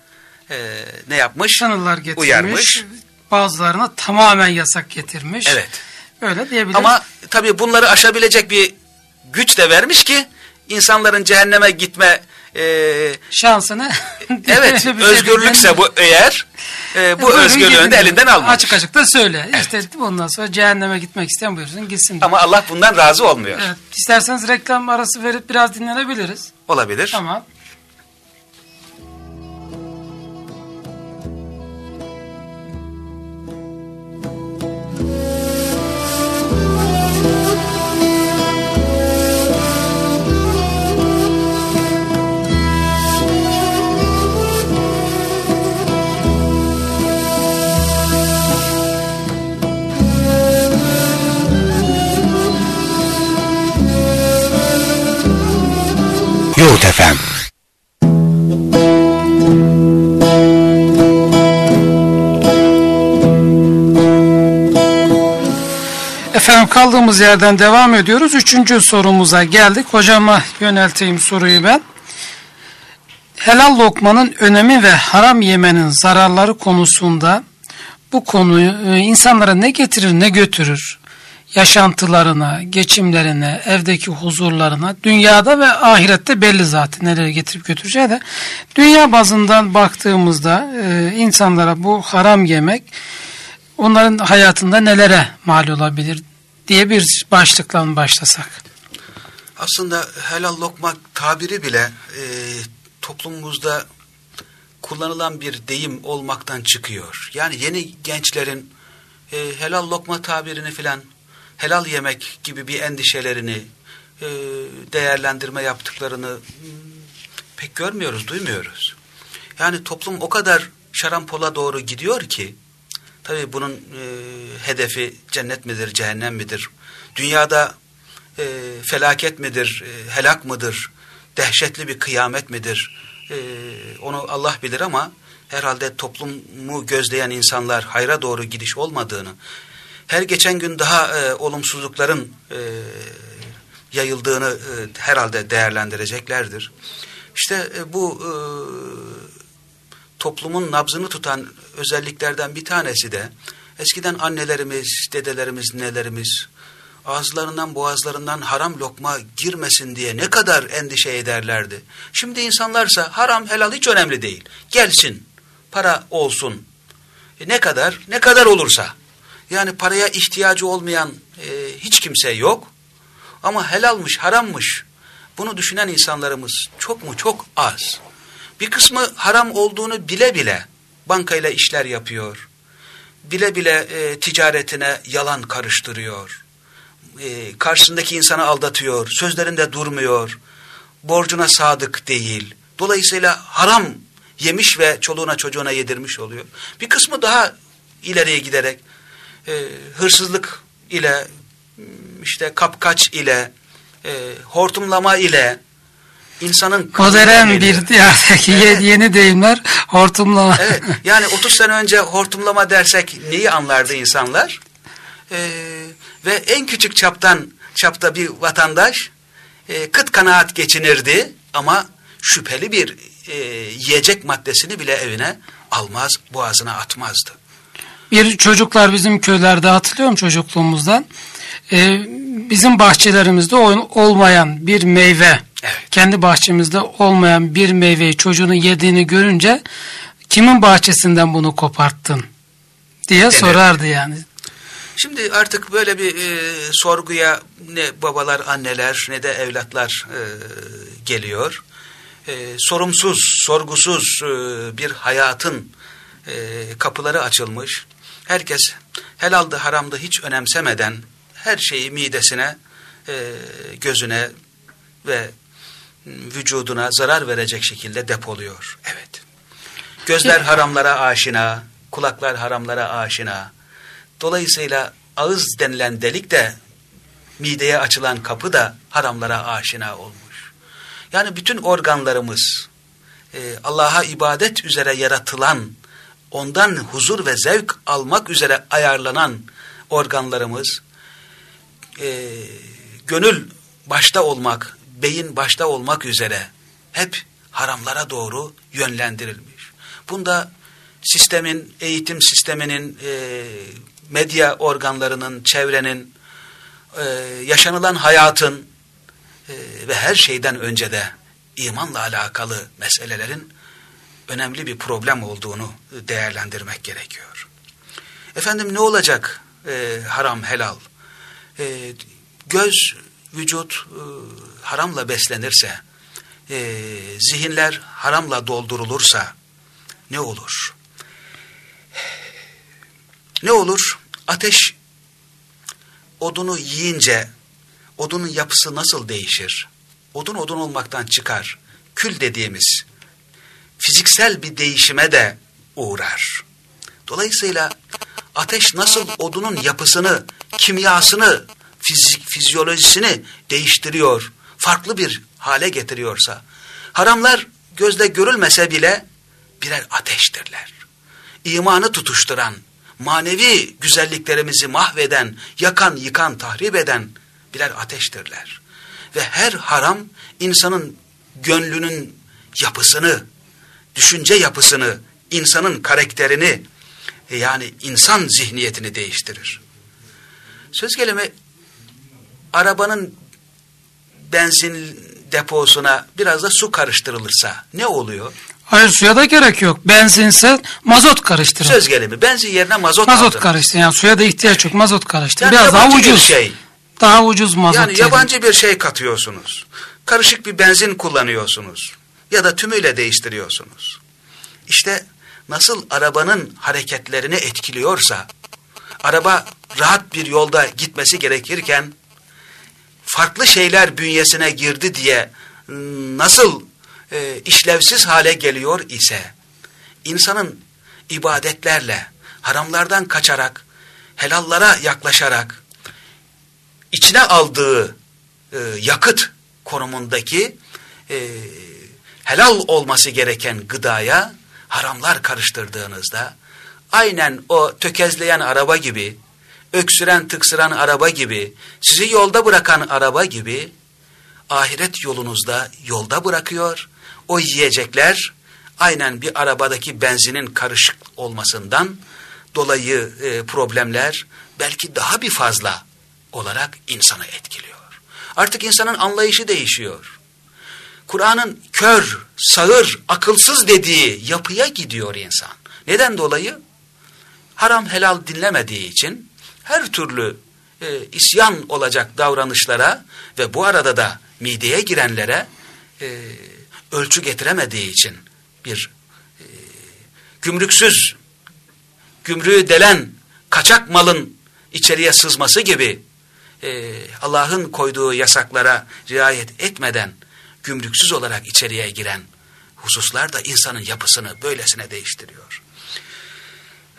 e, ne yapmış? Uyarmış. Bazılarına tamamen yasak getirmiş. Evet. Öyle diyebiliriz. Ama tabii bunları aşabilecek bir güç de vermiş ki insanların cehenneme gitme e, şansını evet özgürlükse bu eğer e, bu Buyurun özgürlüğünü de elinden almış. Açık açık da söyle. İşte bundan sonra cehenneme gitmek isteyen buyursun gitsin. Ama Allah bundan razı olmuyor. Evet, isterseniz reklam arası verip biraz dinlenebiliriz. Olabilir. Tamam. Yoğurt FM. Efendim kaldığımız yerden devam ediyoruz. Üçüncü sorumuza geldik. Hocama yönelteyim soruyu ben. Helal lokmanın önemi ve haram yemenin zararları konusunda bu konuyu e, insanlara ne getirir ne götürür? Yaşantılarına, geçimlerine, evdeki huzurlarına, dünyada ve ahirette belli zaten nereye getirip götüreceği de. Dünya bazından baktığımızda e, insanlara bu haram yemek onların hayatında nelere mal olabilir diye bir başlıkla başlasak. Aslında helal lokma tabiri bile e, toplumumuzda kullanılan bir deyim olmaktan çıkıyor. Yani yeni gençlerin e, helal lokma tabirini filan helal yemek gibi bir endişelerini e, değerlendirme yaptıklarını hmm, pek görmüyoruz, duymuyoruz. Yani toplum o kadar şarampola doğru gidiyor ki tabi bunun e, hedefi cennet midir, cehennem midir? Dünyada e, felaket midir, helak mıdır? Dehşetli bir kıyamet midir? Onu Allah bilir ama herhalde toplumu gözleyen insanlar hayra doğru gidiş olmadığını, her geçen gün daha e, olumsuzlukların e, yayıldığını e, herhalde değerlendireceklerdir. İşte e, bu e, toplumun nabzını tutan özelliklerden bir tanesi de eskiden annelerimiz, dedelerimiz, nelerimiz ağızlarından boğazlarından haram lokma girmesin diye ne kadar endişe ederlerdi. Şimdi insanlarsa haram helal hiç önemli değil. Gelsin, para olsun. E ne kadar? Ne kadar olursa. Yani paraya ihtiyacı olmayan e, hiç kimse yok. Ama helalmış, harammış. Bunu düşünen insanlarımız çok mu? Çok az. Bir kısmı haram olduğunu bile bile bankayla işler yapıyor. bile bile e, ticaretine yalan karıştırıyor. E, karşısındaki insanı aldatıyor, sözlerinde durmuyor, borcuna sadık değil. Dolayısıyla haram yemiş ve çoluğuna çocuğuna yedirmiş oluyor. Bir kısmı daha ileriye giderek e, hırsızlık ile, işte kapkaç ile, e, hortumlama ile, insanın... Modern bir diyardaki evet. yeni deyimler hortumlama. Evet, yani 30 sene önce hortumlama dersek neyi anlardı insanlar? Ee, ve en küçük çaptan çapta bir vatandaş e, kıt kanaat geçinirdi ama şüpheli bir e, yiyecek maddesini bile evine almaz, boğazına atmazdı. Bir çocuklar bizim köylerde hatırlıyorum çocukluğumuzdan. Ee, bizim bahçelerimizde olmayan bir meyve, evet. kendi bahçemizde olmayan bir meyveyi çocuğunun yediğini görünce kimin bahçesinden bunu koparttın diye Denir. sorardı yani. Şimdi artık böyle bir e, sorguya ne babalar, anneler ne de evlatlar e, geliyor. E, sorumsuz, sorgusuz e, bir hayatın e, kapıları açılmış. Herkes helaldı haramdı hiç önemsemeden her şeyi midesine, e, gözüne ve vücuduna zarar verecek şekilde depoluyor. Evet. Gözler haramlara aşina, kulaklar haramlara aşina. Dolayısıyla ağız denilen delik de mideye açılan kapı da haramlara aşina olmuş. Yani bütün organlarımız e, Allah'a ibadet üzere yaratılan, ondan huzur ve zevk almak üzere ayarlanan organlarımız e, gönül başta olmak, beyin başta olmak üzere hep haramlara doğru yönlendirilmiş. Bunda sistemin, eğitim sisteminin, e, medya organlarının, çevrenin, e, yaşanılan hayatın e, ve her şeyden önce de imanla alakalı meselelerin önemli bir problem olduğunu değerlendirmek gerekiyor. Efendim ne olacak e, haram helal? E, göz, vücut e, haramla beslenirse, e, zihinler haramla doldurulursa ne olur? Ne olur? Ateş odunu yiyince odunun yapısı nasıl değişir? Odun odun olmaktan çıkar. Kül dediğimiz fiziksel bir değişime de uğrar. Dolayısıyla ateş nasıl odunun yapısını, kimyasını, fizik, fizyolojisini değiştiriyor, farklı bir hale getiriyorsa, haramlar gözle görülmese bile birer ateştirler. İmanı tutuşturan, manevi güzelliklerimizi mahveden, yakan, yıkan, tahrip eden birer ateştirler. Ve her haram insanın gönlünün yapısını, düşünce yapısını, insanın karakterini, yani insan zihniyetini değiştirir. Söz gelimi arabanın benzin deposuna biraz da su karıştırılırsa ne oluyor? Hayır suya da gerek yok. Benzinse mazot karıştırın. Söz gelimi benzin yerine mazot Mazot aldın. karıştır. Yani suya da ihtiyaç yok. Mazot karıştır. Yani Biraz daha ucuz. şey. Daha ucuz mazot. Yani yerim. yabancı bir şey katıyorsunuz. Karışık bir benzin kullanıyorsunuz. Ya da tümüyle değiştiriyorsunuz. İşte nasıl arabanın hareketlerini etkiliyorsa, araba rahat bir yolda gitmesi gerekirken, farklı şeyler bünyesine girdi diye nasıl e, işlevsiz hale geliyor ise, insanın ibadetlerle, haramlardan kaçarak, helallara yaklaşarak, içine aldığı e, yakıt konumundaki e, helal olması gereken gıdaya haramlar karıştırdığınızda aynen o tökezleyen araba gibi, öksüren tıksıran araba gibi, sizi yolda bırakan araba gibi ahiret yolunuzda yolda bırakıyor. O yiyecekler aynen bir arabadaki benzinin karışık olmasından dolayı e, problemler belki daha bir fazla olarak insanı etkiliyor. Artık insanın anlayışı değişiyor. Kur'an'ın kör, sağır, akılsız dediği yapıya gidiyor insan. Neden dolayı? Haram helal dinlemediği için her türlü e, isyan olacak davranışlara ve bu arada da mideye girenlere e, ölçü getiremediği için bir e, gümrüksüz gümrüğü delen kaçak malın içeriye sızması gibi e, Allah'ın koyduğu yasaklara riayet etmeden gümrüksüz olarak içeriye giren hususlar da insanın yapısını böylesine değiştiriyor.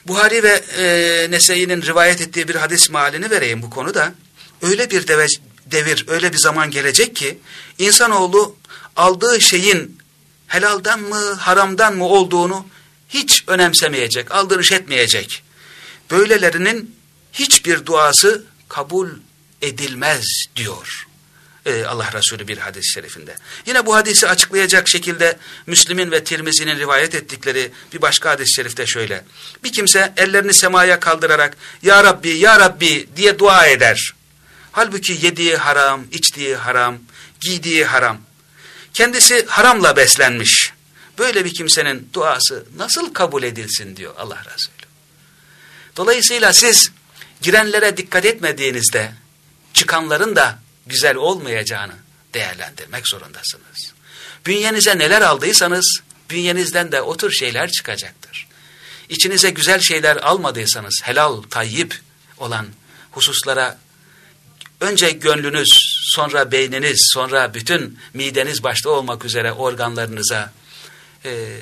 Buhari ve e, Nese'inin rivayet ettiği bir hadis malini vereyim bu konuda. Öyle bir deve, devir, öyle bir zaman gelecek ki insanoğlu aldığı şeyin helaldan mı, haramdan mı olduğunu hiç önemsemeyecek, aldırış etmeyecek. Böylelerinin hiçbir duası kabul edilmez diyor ee, Allah Resulü bir hadis-i şerifinde. Yine bu hadisi açıklayacak şekilde Müslim'in ve Tirmizi'nin rivayet ettikleri bir başka hadis-i şerifte şöyle. Bir kimse ellerini semaya kaldırarak Ya Rabbi, Ya Rabbi diye dua eder. Halbuki yediği haram, içtiği haram, giydiği haram. Kendisi haramla beslenmiş. Böyle bir kimsenin duası nasıl kabul edilsin diyor Allah Resulü. Dolayısıyla siz girenlere dikkat etmediğinizde çıkanların da güzel olmayacağını değerlendirmek zorundasınız. Bünyenize neler aldıysanız bünyenizden de o tür şeyler çıkacaktır. İçinize güzel şeyler almadıysanız helal, tayyip olan hususlara önce gönlünüz, sonra beyniniz, sonra bütün mideniz başta olmak üzere organlarınıza e,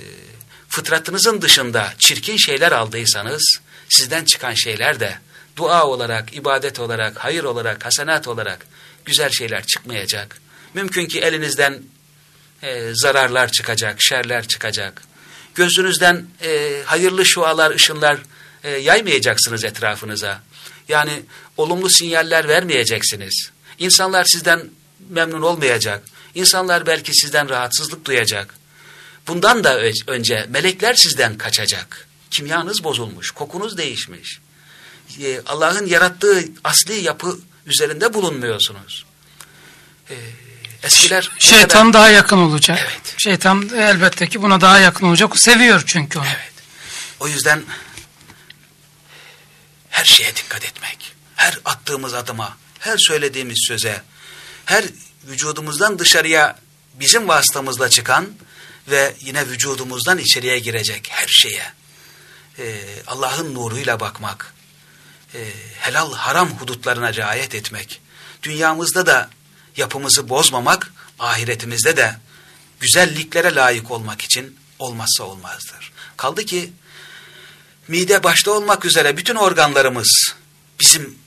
fıtratınızın dışında çirkin şeyler aldıysanız sizden çıkan şeyler de dua olarak, ibadet olarak, hayır olarak, hasenat olarak güzel şeyler çıkmayacak. Mümkün ki elinizden e, zararlar çıkacak, şerler çıkacak. Gözünüzden e, hayırlı şualar, ışınlar e, yaymayacaksınız etrafınıza. Yani olumlu sinyaller vermeyeceksiniz. İnsanlar sizden memnun olmayacak. İnsanlar belki sizden rahatsızlık duyacak. Bundan da önce melekler sizden kaçacak. Kimyanız bozulmuş, kokunuz değişmiş. E, Allah'ın yarattığı asli yapı üzerinde bulunmuyorsunuz. Ee, eskiler... Şeytan kadar... daha yakın olacak. Evet. Şeytan elbette ki buna daha yakın olacak. Seviyor çünkü onu. Evet. O yüzden her şeye dikkat etmek. Her attığımız adıma, her söylediğimiz söze, her vücudumuzdan dışarıya bizim vasıtamızla çıkan ve yine vücudumuzdan içeriye girecek her şeye e, Allah'ın nuruyla bakmak, e, helal haram hudutlarına riayet etmek, dünyamızda da yapımızı bozmamak, ahiretimizde de güzelliklere layık olmak için olmazsa olmazdır. Kaldı ki mide başta olmak üzere bütün organlarımız bizim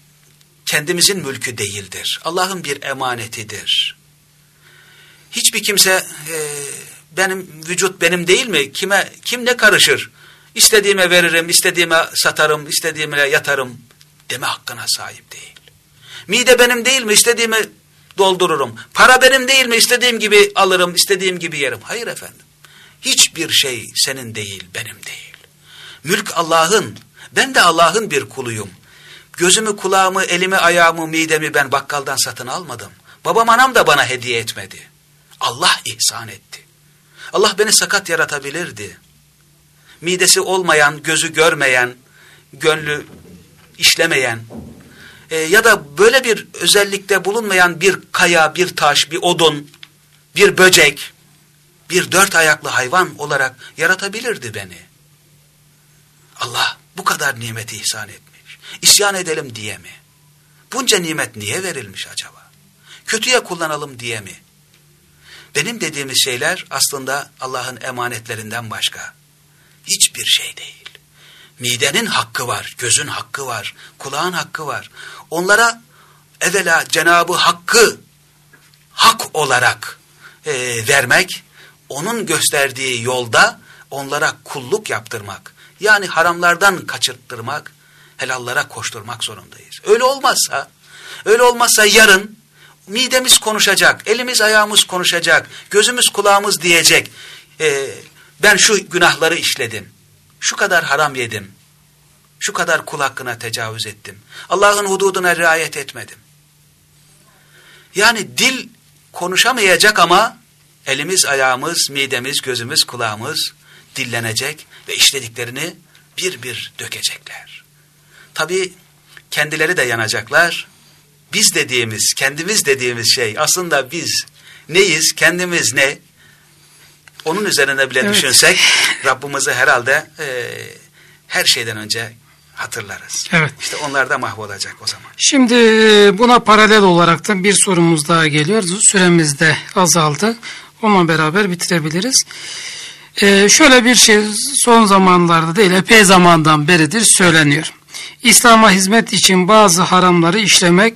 kendimizin mülkü değildir. Allah'ın bir emanetidir. Hiçbir kimse e, benim vücut benim değil mi? Kime kim ne karışır? İstediğime veririm, istediğime satarım, istediğime yatarım deme hakkına sahip değil. Mide benim değil mi? İstediğimi doldururum. Para benim değil mi? İstediğim gibi alırım, istediğim gibi yerim. Hayır efendim. Hiçbir şey senin değil, benim değil. Mülk Allah'ın. Ben de Allah'ın bir kuluyum. Gözümü, kulağımı, elimi, ayağımı, midemi ben bakkaldan satın almadım. Babam anam da bana hediye etmedi. Allah ihsan etti. Allah beni sakat yaratabilirdi. Midesi olmayan, gözü görmeyen, gönlü işlemeyen e, ya da böyle bir özellikte bulunmayan bir kaya, bir taş, bir odun, bir böcek, bir dört ayaklı hayvan olarak yaratabilirdi beni. Allah bu kadar nimeti ihsan etmiş. İsyan edelim diye mi? Bunca nimet niye verilmiş acaba? Kötüye kullanalım diye mi? Benim dediğimiz şeyler aslında Allah'ın emanetlerinden başka. Hiçbir şey değil. Midenin hakkı var, gözün hakkı var, kulağın hakkı var. Onlara evvela Cenabı Hakk'ı hak olarak e, vermek, onun gösterdiği yolda onlara kulluk yaptırmak. Yani haramlardan kaçırttırmak, helallara koşturmak zorundayız. Öyle olmazsa, öyle olmazsa yarın midemiz konuşacak, elimiz ayağımız konuşacak, gözümüz kulağımız diyecek. E, ben şu günahları işledim şu kadar haram yedim, şu kadar kul hakkına tecavüz ettim, Allah'ın hududuna riayet etmedim. Yani dil konuşamayacak ama elimiz, ayağımız, midemiz, gözümüz, kulağımız dillenecek ve işlediklerini bir bir dökecekler. Tabi kendileri de yanacaklar. Biz dediğimiz, kendimiz dediğimiz şey aslında biz neyiz, kendimiz ne? Onun üzerine bile evet. düşünsek Rabbimizi herhalde e, her şeyden önce hatırlarız. Evet. İşte onlar da mahvolacak o zaman. Şimdi e, buna paralel olarak da bir sorumuz daha geliyor. Süremiz de azaldı. Onunla beraber bitirebiliriz. Ee, şöyle bir şey son zamanlarda değil epey zamandan beridir söyleniyor. İslam'a hizmet için bazı haramları işlemek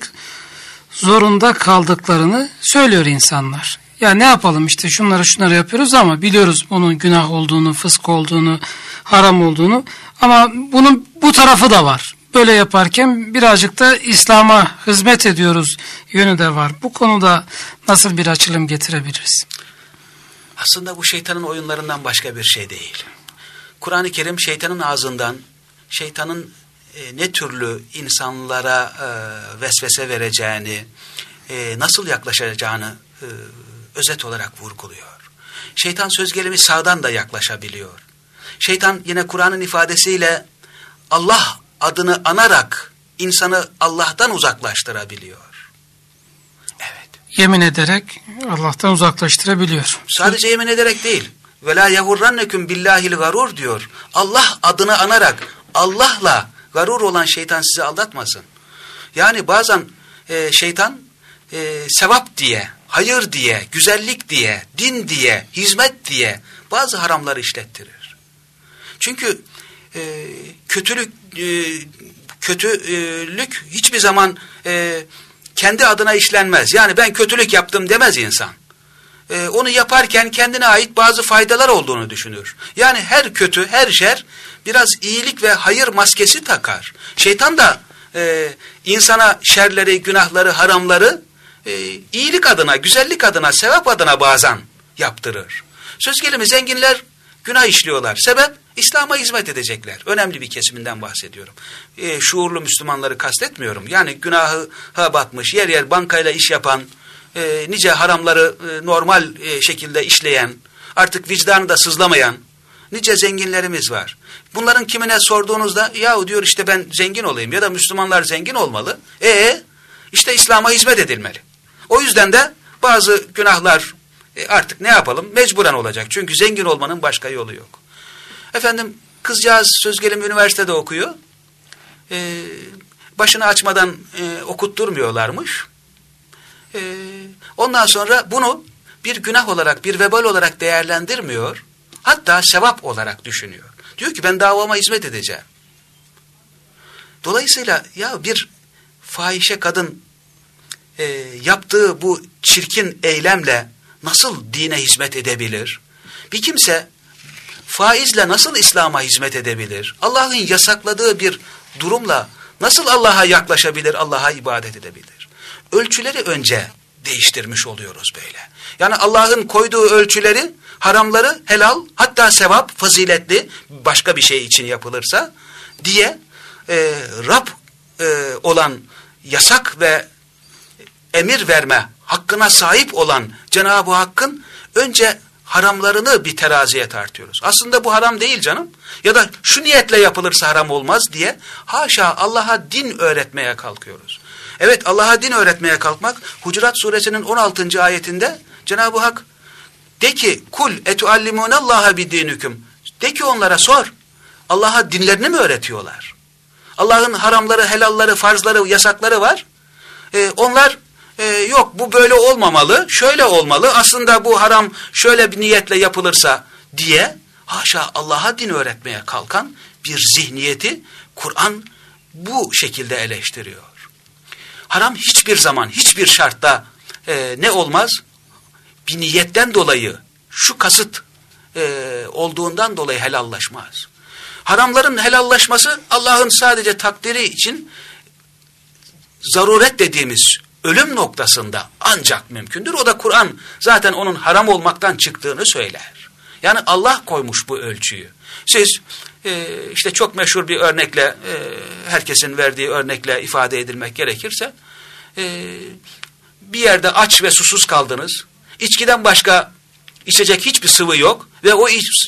zorunda kaldıklarını söylüyor insanlar. Ya ne yapalım işte şunları şunları yapıyoruz ama biliyoruz bunun günah olduğunu, fısk olduğunu, haram olduğunu. Ama bunun bu tarafı da var. Böyle yaparken birazcık da İslam'a hizmet ediyoruz yönü de var. Bu konuda nasıl bir açılım getirebiliriz? Aslında bu şeytanın oyunlarından başka bir şey değil. Kur'an-ı Kerim şeytanın ağzından, şeytanın e, ne türlü insanlara e, vesvese vereceğini, e, nasıl yaklaşacağını e, özet olarak vurguluyor. Şeytan söz gelimi sağdan da yaklaşabiliyor. Şeytan yine Kur'an'ın ifadesiyle Allah adını anarak insanı Allah'tan uzaklaştırabiliyor. Evet. Yemin ederek Allah'tan uzaklaştırabiliyor. Sadece yemin ederek değil. Ve la yehurranneküm billahil garur diyor. Allah adını anarak Allah'la garur olan şeytan sizi aldatmasın. Yani bazen e, şeytan e, sevap diye, hayır diye, güzellik diye, din diye, hizmet diye bazı haramları işlettirir. Çünkü e, kötülük e, kötülük hiçbir zaman e, kendi adına işlenmez. Yani ben kötülük yaptım demez insan. E, onu yaparken kendine ait bazı faydalar olduğunu düşünür. Yani her kötü, her şer biraz iyilik ve hayır maskesi takar. Şeytan da e, insana şerleri, günahları, haramları e, iyilik adına, güzellik adına, sevap adına bazen yaptırır. Söz gelimi zenginler günah işliyorlar. Sebep? İslam'a hizmet edecekler. Önemli bir kesiminden bahsediyorum. E, şuurlu Müslümanları kastetmiyorum. Yani günahı ha batmış, yer yer bankayla iş yapan, e, nice haramları e, normal e, şekilde işleyen, artık vicdanı da sızlamayan nice zenginlerimiz var. Bunların kimine sorduğunuzda yahu diyor işte ben zengin olayım ya da Müslümanlar zengin olmalı. E işte İslam'a hizmet edilmeli. O yüzden de bazı günahlar e, artık ne yapalım mecburen olacak. Çünkü zengin olmanın başka yolu yok. Efendim kızcağız söz gelimi üniversitede okuyor. Ee, başını açmadan e, okutturmuyorlarmış. Ee, ondan sonra bunu bir günah olarak, bir vebal olarak değerlendirmiyor. Hatta sevap olarak düşünüyor. Diyor ki ben davama hizmet edeceğim. Dolayısıyla ya bir fahişe kadın e, yaptığı bu çirkin eylemle nasıl dine hizmet edebilir? Bir kimse faizle nasıl İslam'a hizmet edebilir? Allah'ın yasakladığı bir durumla nasıl Allah'a yaklaşabilir, Allah'a ibadet edebilir? Ölçüleri önce değiştirmiş oluyoruz böyle. Yani Allah'ın koyduğu ölçüleri, haramları helal, hatta sevap, faziletli başka bir şey için yapılırsa diye e, Rab e, olan yasak ve emir verme hakkına sahip olan Cenab-ı Hakk'ın önce haramlarını bir teraziye tartıyoruz. Aslında bu haram değil canım. Ya da şu niyetle yapılırsa haram olmaz diye haşa Allah'a din öğretmeye kalkıyoruz. Evet Allah'a din öğretmeye kalkmak Hucurat suresinin 16. ayetinde Cenab-ı Hak de ki kul etuallimunallaha bidinüküm. De ki onlara sor. Allah'a dinlerini mi öğretiyorlar? Allah'ın haramları, helalları, farzları, yasakları var. Ee, onlar e, yok bu böyle olmamalı, şöyle olmalı, aslında bu haram şöyle bir niyetle yapılırsa diye haşa Allah'a din öğretmeye kalkan bir zihniyeti Kur'an bu şekilde eleştiriyor. Haram hiçbir zaman, hiçbir şartta e, ne olmaz? Bir niyetten dolayı, şu kasıt e, olduğundan dolayı helallaşmaz. Haramların helallaşması Allah'ın sadece takdiri için zaruret dediğimiz ölüm noktasında ancak mümkündür. O da Kur'an zaten onun haram olmaktan çıktığını söyler. Yani Allah koymuş bu ölçüyü. Siz e, işte çok meşhur bir örnekle, e, herkesin verdiği örnekle ifade edilmek gerekirse, e, bir yerde aç ve susuz kaldınız, içkiden başka içecek hiçbir sıvı yok ve o iç,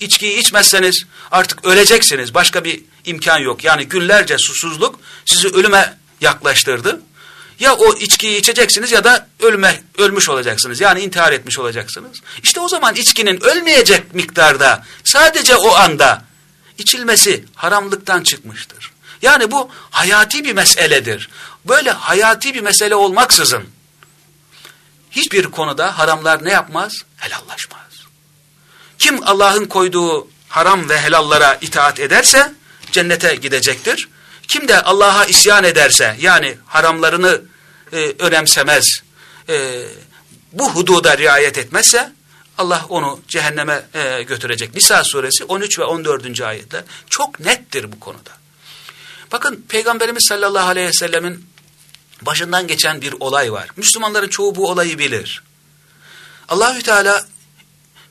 içkiyi içmezseniz artık öleceksiniz, başka bir imkan yok. Yani günlerce susuzluk sizi ölüme yaklaştırdı. Ya o içkiyi içeceksiniz ya da ölme, ölmüş olacaksınız. Yani intihar etmiş olacaksınız. İşte o zaman içkinin ölmeyecek miktarda sadece o anda içilmesi haramlıktan çıkmıştır. Yani bu hayati bir meseledir. Böyle hayati bir mesele olmaksızın hiçbir konuda haramlar ne yapmaz? Helallaşmaz. Kim Allah'ın koyduğu haram ve helallara itaat ederse cennete gidecektir. Kim de Allah'a isyan ederse yani haramlarını e, önemsemez, e, bu hududa riayet etmezse Allah onu cehenneme e, götürecek. Nisa suresi 13 ve 14. ayetler çok nettir bu konuda. Bakın Peygamberimiz sallallahu aleyhi ve sellemin başından geçen bir olay var. Müslümanların çoğu bu olayı bilir. Allahü Teala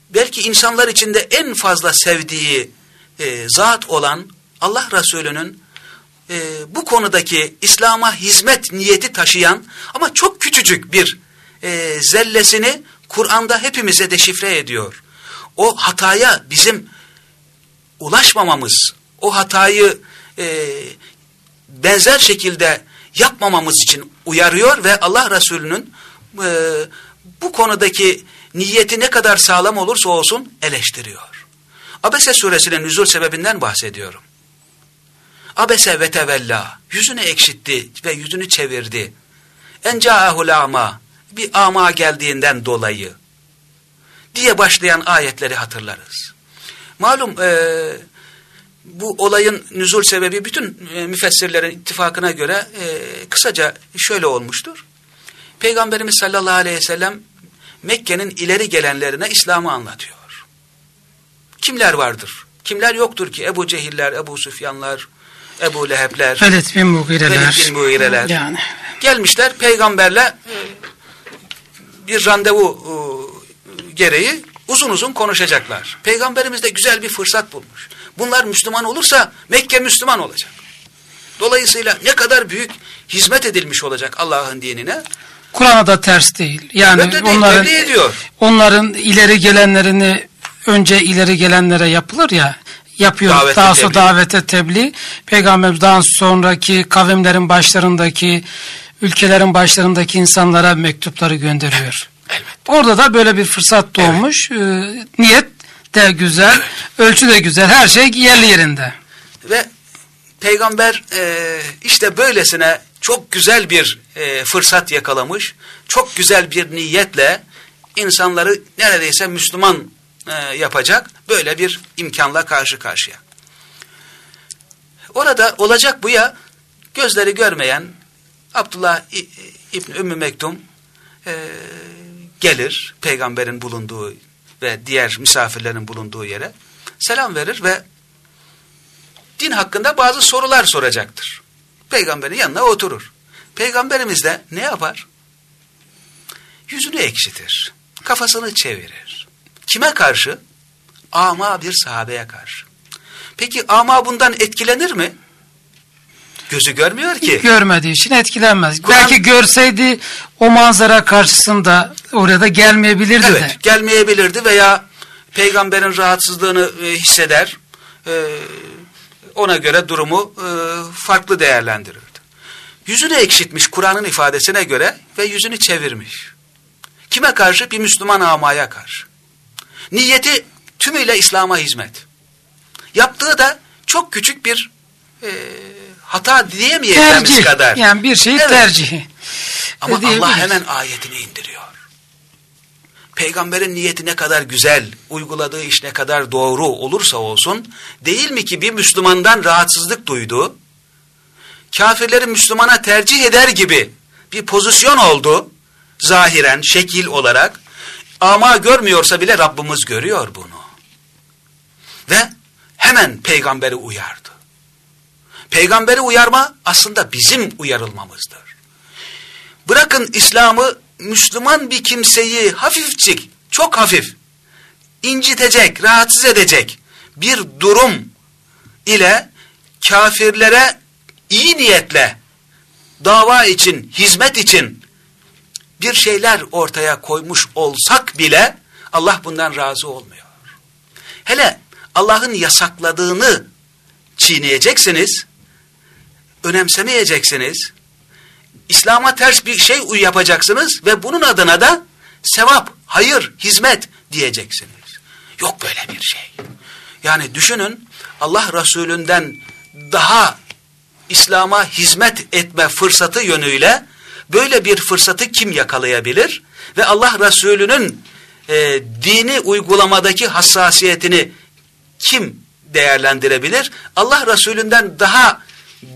belki insanlar içinde en fazla sevdiği e, zat olan Allah Resulü'nün e, bu konudaki İslam'a hizmet niyeti taşıyan ama çok küçücük bir e, zellesini Kur'an'da hepimize deşifre ediyor. O hataya bizim ulaşmamamız, o hatayı e, benzer şekilde yapmamamız için uyarıyor ve Allah Resulü'nün e, bu konudaki niyeti ne kadar sağlam olursa olsun eleştiriyor. Abese suresinin nüzul sebebinden bahsediyorum. Abese ve tevella yüzünü ekşitti ve yüzünü çevirdi. Enca'ahul ama bir ama geldiğinden dolayı diye başlayan ayetleri hatırlarız. Malum e, bu olayın nüzul sebebi bütün e, müfessirlerin ittifakına göre e, kısaca şöyle olmuştur. Peygamberimiz sallallahu aleyhi ve sellem Mekke'nin ileri gelenlerine İslam'ı anlatıyor. Kimler vardır? Kimler yoktur ki? Ebu Cehiller, Ebu Süfyanlar, Ebu Lehebler, Velid bin Mugireler. Bin Mugireler. Yani. Gelmişler peygamberle bir randevu e, gereği uzun uzun konuşacaklar. Peygamberimiz de güzel bir fırsat bulmuş. Bunlar Müslüman olursa Mekke Müslüman olacak. Dolayısıyla ne kadar büyük hizmet edilmiş olacak Allah'ın dinine. Kur'an'a da ters değil. Yani değil, onların ediyor. onların ileri gelenlerini önce ileri gelenlere yapılır ya yapıyor. Davete daha sonra tebliğ. davete tebliğ. Peygamberimiz daha sonraki kavimlerin başlarındaki ülkelerin başlarındaki insanlara mektupları gönderiyor. Elbette. Orada da böyle bir fırsat doğmuş. Ee, niyet de güzel, ölçü de güzel, her şey yerli yerinde. Ve peygamber e, işte böylesine çok güzel bir e, fırsat yakalamış. Çok güzel bir niyetle insanları neredeyse Müslüman e, yapacak böyle bir imkanla karşı karşıya. Orada olacak bu ya gözleri görmeyen Abdullah İbni Ümmü Mektum e, gelir peygamberin bulunduğu ve diğer misafirlerin bulunduğu yere selam verir ve din hakkında bazı sorular soracaktır. Peygamberin yanına oturur. Peygamberimiz de ne yapar? Yüzünü ekşitir. Kafasını çevirir. Kime karşı? Ama bir sahabeye karşı. Peki ama bundan etkilenir mi? Gözü görmüyor ki. Görmediği için etkilenmez. Belki görseydi o manzara karşısında oraya da gelmeyebilirdi Evet, de. gelmeyebilirdi veya peygamberin rahatsızlığını e, hisseder. E, ona göre durumu e, farklı değerlendirirdi. Yüzünü ekşitmiş Kur'an'ın ifadesine göre ve yüzünü çevirmiş. Kime karşı? Bir Müslüman amaya karşı. Niyeti tümüyle İslam'a hizmet. Yaptığı da çok küçük bir e, hata diyemeyeceğimiz Tercih. kadar. Yani bir şeyi Evet. tercihi. Ama Allah hemen ayetini indiriyor. Peygamberin niyeti ne kadar güzel, uyguladığı iş ne kadar doğru olursa olsun, değil mi ki bir Müslümandan rahatsızlık duydu, kafirleri Müslümana tercih eder gibi bir pozisyon oldu, zahiren, şekil olarak, ama görmüyorsa bile Rabbimiz görüyor bunu. Ve hemen peygamberi uyardı. Peygamberi uyarma aslında bizim uyarılmamızdır. Bırakın İslam'ı Müslüman bir kimseyi hafifçik, çok hafif, incitecek, rahatsız edecek bir durum ile kafirlere iyi niyetle dava için, hizmet için bir şeyler ortaya koymuş olsak bile Allah bundan razı olmuyor. Hele Allah'ın yasakladığını çiğneyeceksiniz, önemsemeyeceksiniz, İslam'a ters bir şey yapacaksınız ve bunun adına da sevap, hayır, hizmet diyeceksiniz. Yok böyle bir şey. Yani düşünün Allah Resulünden daha İslam'a hizmet etme fırsatı yönüyle böyle bir fırsatı kim yakalayabilir? Ve Allah Resulü'nün e, dini uygulamadaki hassasiyetini kim değerlendirebilir? Allah Resulünden daha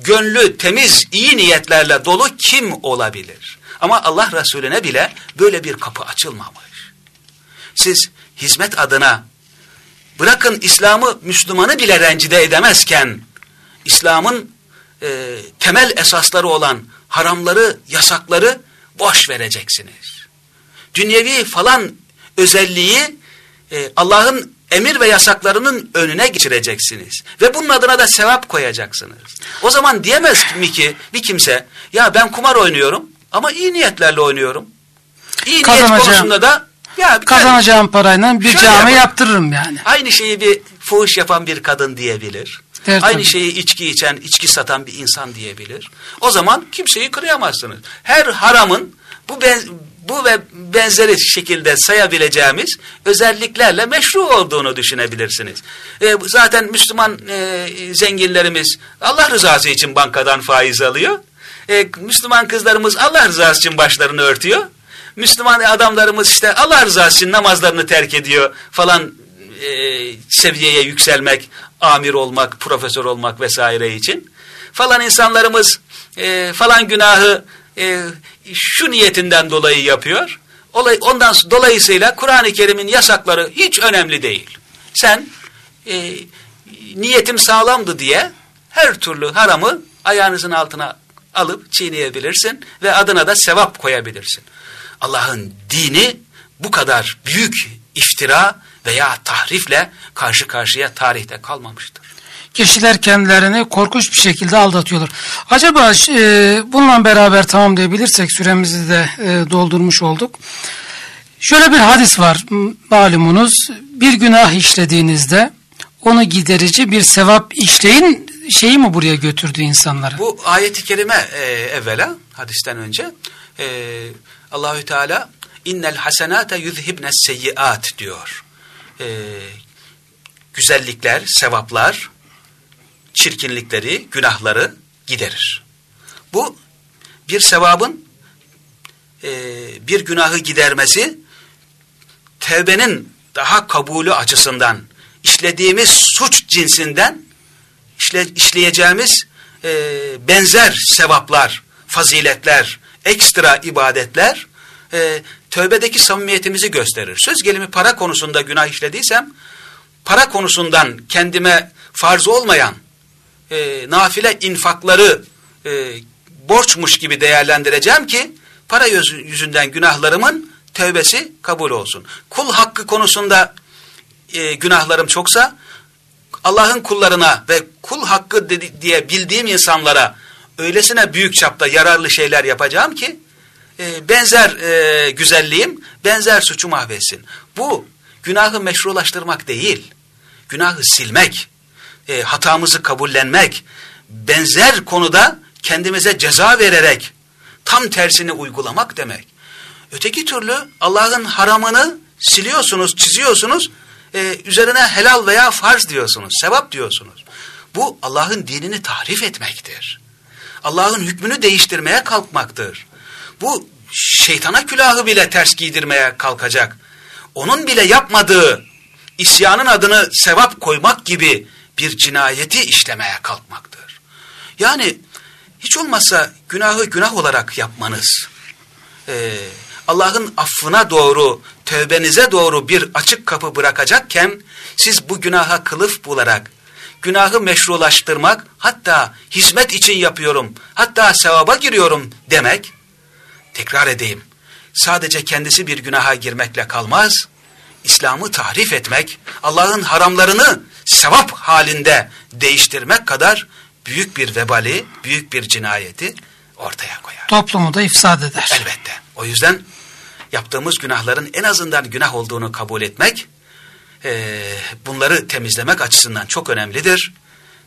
gönlü temiz, iyi niyetlerle dolu kim olabilir? Ama Allah Resulüne bile böyle bir kapı açılmamış. Siz hizmet adına bırakın İslam'ı, Müslümanı bile rencide edemezken İslam'ın e, temel esasları olan haramları, yasakları boş vereceksiniz. Dünyevi falan özelliği e, Allah'ın emir ve yasaklarının önüne geçireceksiniz. Ve bunun adına da sevap koyacaksınız. O zaman diyemez mi ki bir kimse ya ben kumar oynuyorum ama iyi niyetlerle oynuyorum. İyi niyet konusunda da ya kazanacağım parayla bir cami yaptırırım yani. Aynı şeyi bir fuhuş yapan bir kadın diyebilir. Der, Aynı tabii. şeyi içki içen, içki satan bir insan diyebilir. O zaman kimseyi kırayamazsınız. Her haramın bu ben, bu ve benzeri şekilde sayabileceğimiz özelliklerle meşru olduğunu düşünebilirsiniz. E, zaten Müslüman e, zenginlerimiz Allah rızası için bankadan faiz alıyor. E, Müslüman kızlarımız Allah rızası için başlarını örtüyor. Müslüman adamlarımız işte Allah rızası için namazlarını terk ediyor falan e, seviyeye yükselmek, amir olmak, profesör olmak vesaire için. Falan insanlarımız e, falan günahı e, şu niyetinden dolayı yapıyor. Olay, ondan dolayısıyla Kur'an-ı Kerim'in yasakları hiç önemli değil. Sen e, niyetim sağlamdı diye her türlü haramı ayağınızın altına alıp çiğneyebilirsin ve adına da sevap koyabilirsin. Allah'ın dini bu kadar büyük iftira veya tahrifle karşı karşıya tarihte kalmamıştır kişiler kendilerini korkunç bir şekilde aldatıyorlar. Acaba e, bununla beraber tamamlayabilirsek süremizi de e, doldurmuş olduk. Şöyle bir hadis var malumunuz. Bir günah işlediğinizde onu giderici bir sevap işleyin şeyi mi buraya götürdü insanları? Bu ayeti kerime e, evvela hadisten önce e, Allahü Teala innel hasenate yuzhibne seyyiat diyor. E, güzellikler, sevaplar çirkinlikleri, günahları giderir. Bu bir sevabın e, bir günahı gidermesi tevbenin daha kabulü açısından işlediğimiz suç cinsinden işle, işleyeceğimiz e, benzer sevaplar, faziletler, ekstra ibadetler e, tövbedeki samimiyetimizi gösterir. Söz gelimi para konusunda günah işlediysem para konusundan kendime farz olmayan e, nafile infakları e, borçmuş gibi değerlendireceğim ki para yüzünden günahlarımın tövbesi kabul olsun. Kul hakkı konusunda e, günahlarım çoksa Allah'ın kullarına ve kul hakkı diye bildiğim insanlara öylesine büyük çapta yararlı şeyler yapacağım ki e, benzer e, güzelliğim benzer suçu mahvetsin. Bu günahı meşrulaştırmak değil, günahı silmek e, hatamızı kabullenmek, benzer konuda kendimize ceza vererek tam tersini uygulamak demek. Öteki türlü Allah'ın haramını siliyorsunuz, çiziyorsunuz, e, üzerine helal veya farz diyorsunuz, sevap diyorsunuz. Bu Allah'ın dinini tahrif etmektir. Allah'ın hükmünü değiştirmeye kalkmaktır. Bu şeytana külahı bile ters giydirmeye kalkacak. Onun bile yapmadığı isyanın adını sevap koymak gibi bir cinayeti işlemeye kalkmaktır. Yani hiç olmazsa günahı günah olarak yapmanız, e, Allah'ın affına doğru, tövbenize doğru bir açık kapı bırakacakken, siz bu günaha kılıf bularak, günahı meşrulaştırmak, hatta hizmet için yapıyorum, hatta sevaba giriyorum demek, tekrar edeyim, sadece kendisi bir günaha girmekle kalmaz, İslam'ı tahrif etmek, Allah'ın haramlarını sevap halinde değiştirmek kadar büyük bir vebali, büyük bir cinayeti ortaya koyar. Toplumu da ifsad eder. Elbette. O yüzden yaptığımız günahların en azından günah olduğunu kabul etmek, e, bunları temizlemek açısından çok önemlidir.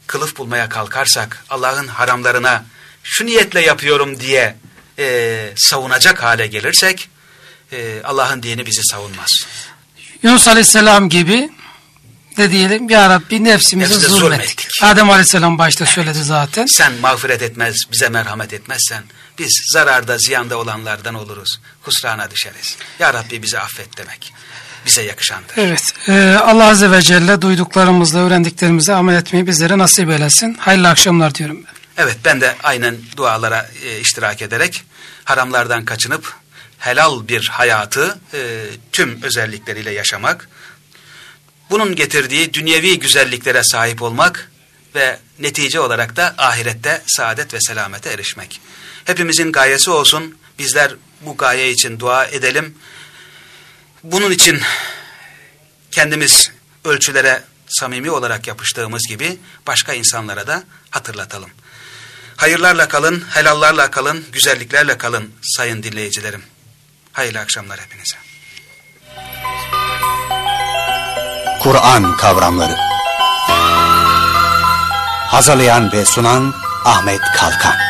Kılıf bulmaya kalkarsak Allah'ın haramlarına şu niyetle yapıyorum diye e, savunacak hale gelirsek e, Allah'ın dini bizi savunmaz. Yunus Aleyhisselam gibi Ne diyelim? Ya Rabbi nefsimize Nefsimize zulmettik. zulmettik. Adem Aleyhisselam başta söyledi zaten. Sen mağfiret etmez, bize merhamet etmezsen biz zararda, ziyanda olanlardan oluruz. Husrana düşeriz. Ya Rabbi bizi affet demek. Bize yakışandır. Evet. e, Allah Azze ve Celle duyduklarımızla, öğrendiklerimize amel etmeyi bizlere nasip eylesin. Hayırlı akşamlar diyorum. Evet ben de aynen dualara e, iştirak ederek haramlardan kaçınıp helal bir hayatı e, tüm özellikleriyle yaşamak, bunun getirdiği dünyevi güzelliklere sahip olmak ve netice olarak da ahirette saadet ve selamete erişmek. Hepimizin gayesi olsun, bizler bu gaye için dua edelim. Bunun için kendimiz ölçülere samimi olarak yapıştığımız gibi başka insanlara da hatırlatalım. Hayırlarla kalın, helallarla kalın, güzelliklerle kalın sayın dinleyicilerim. Hayırlı akşamlar hepinize. Kur'an kavramları. Hazırlayan ve sunan Ahmet Kalkan.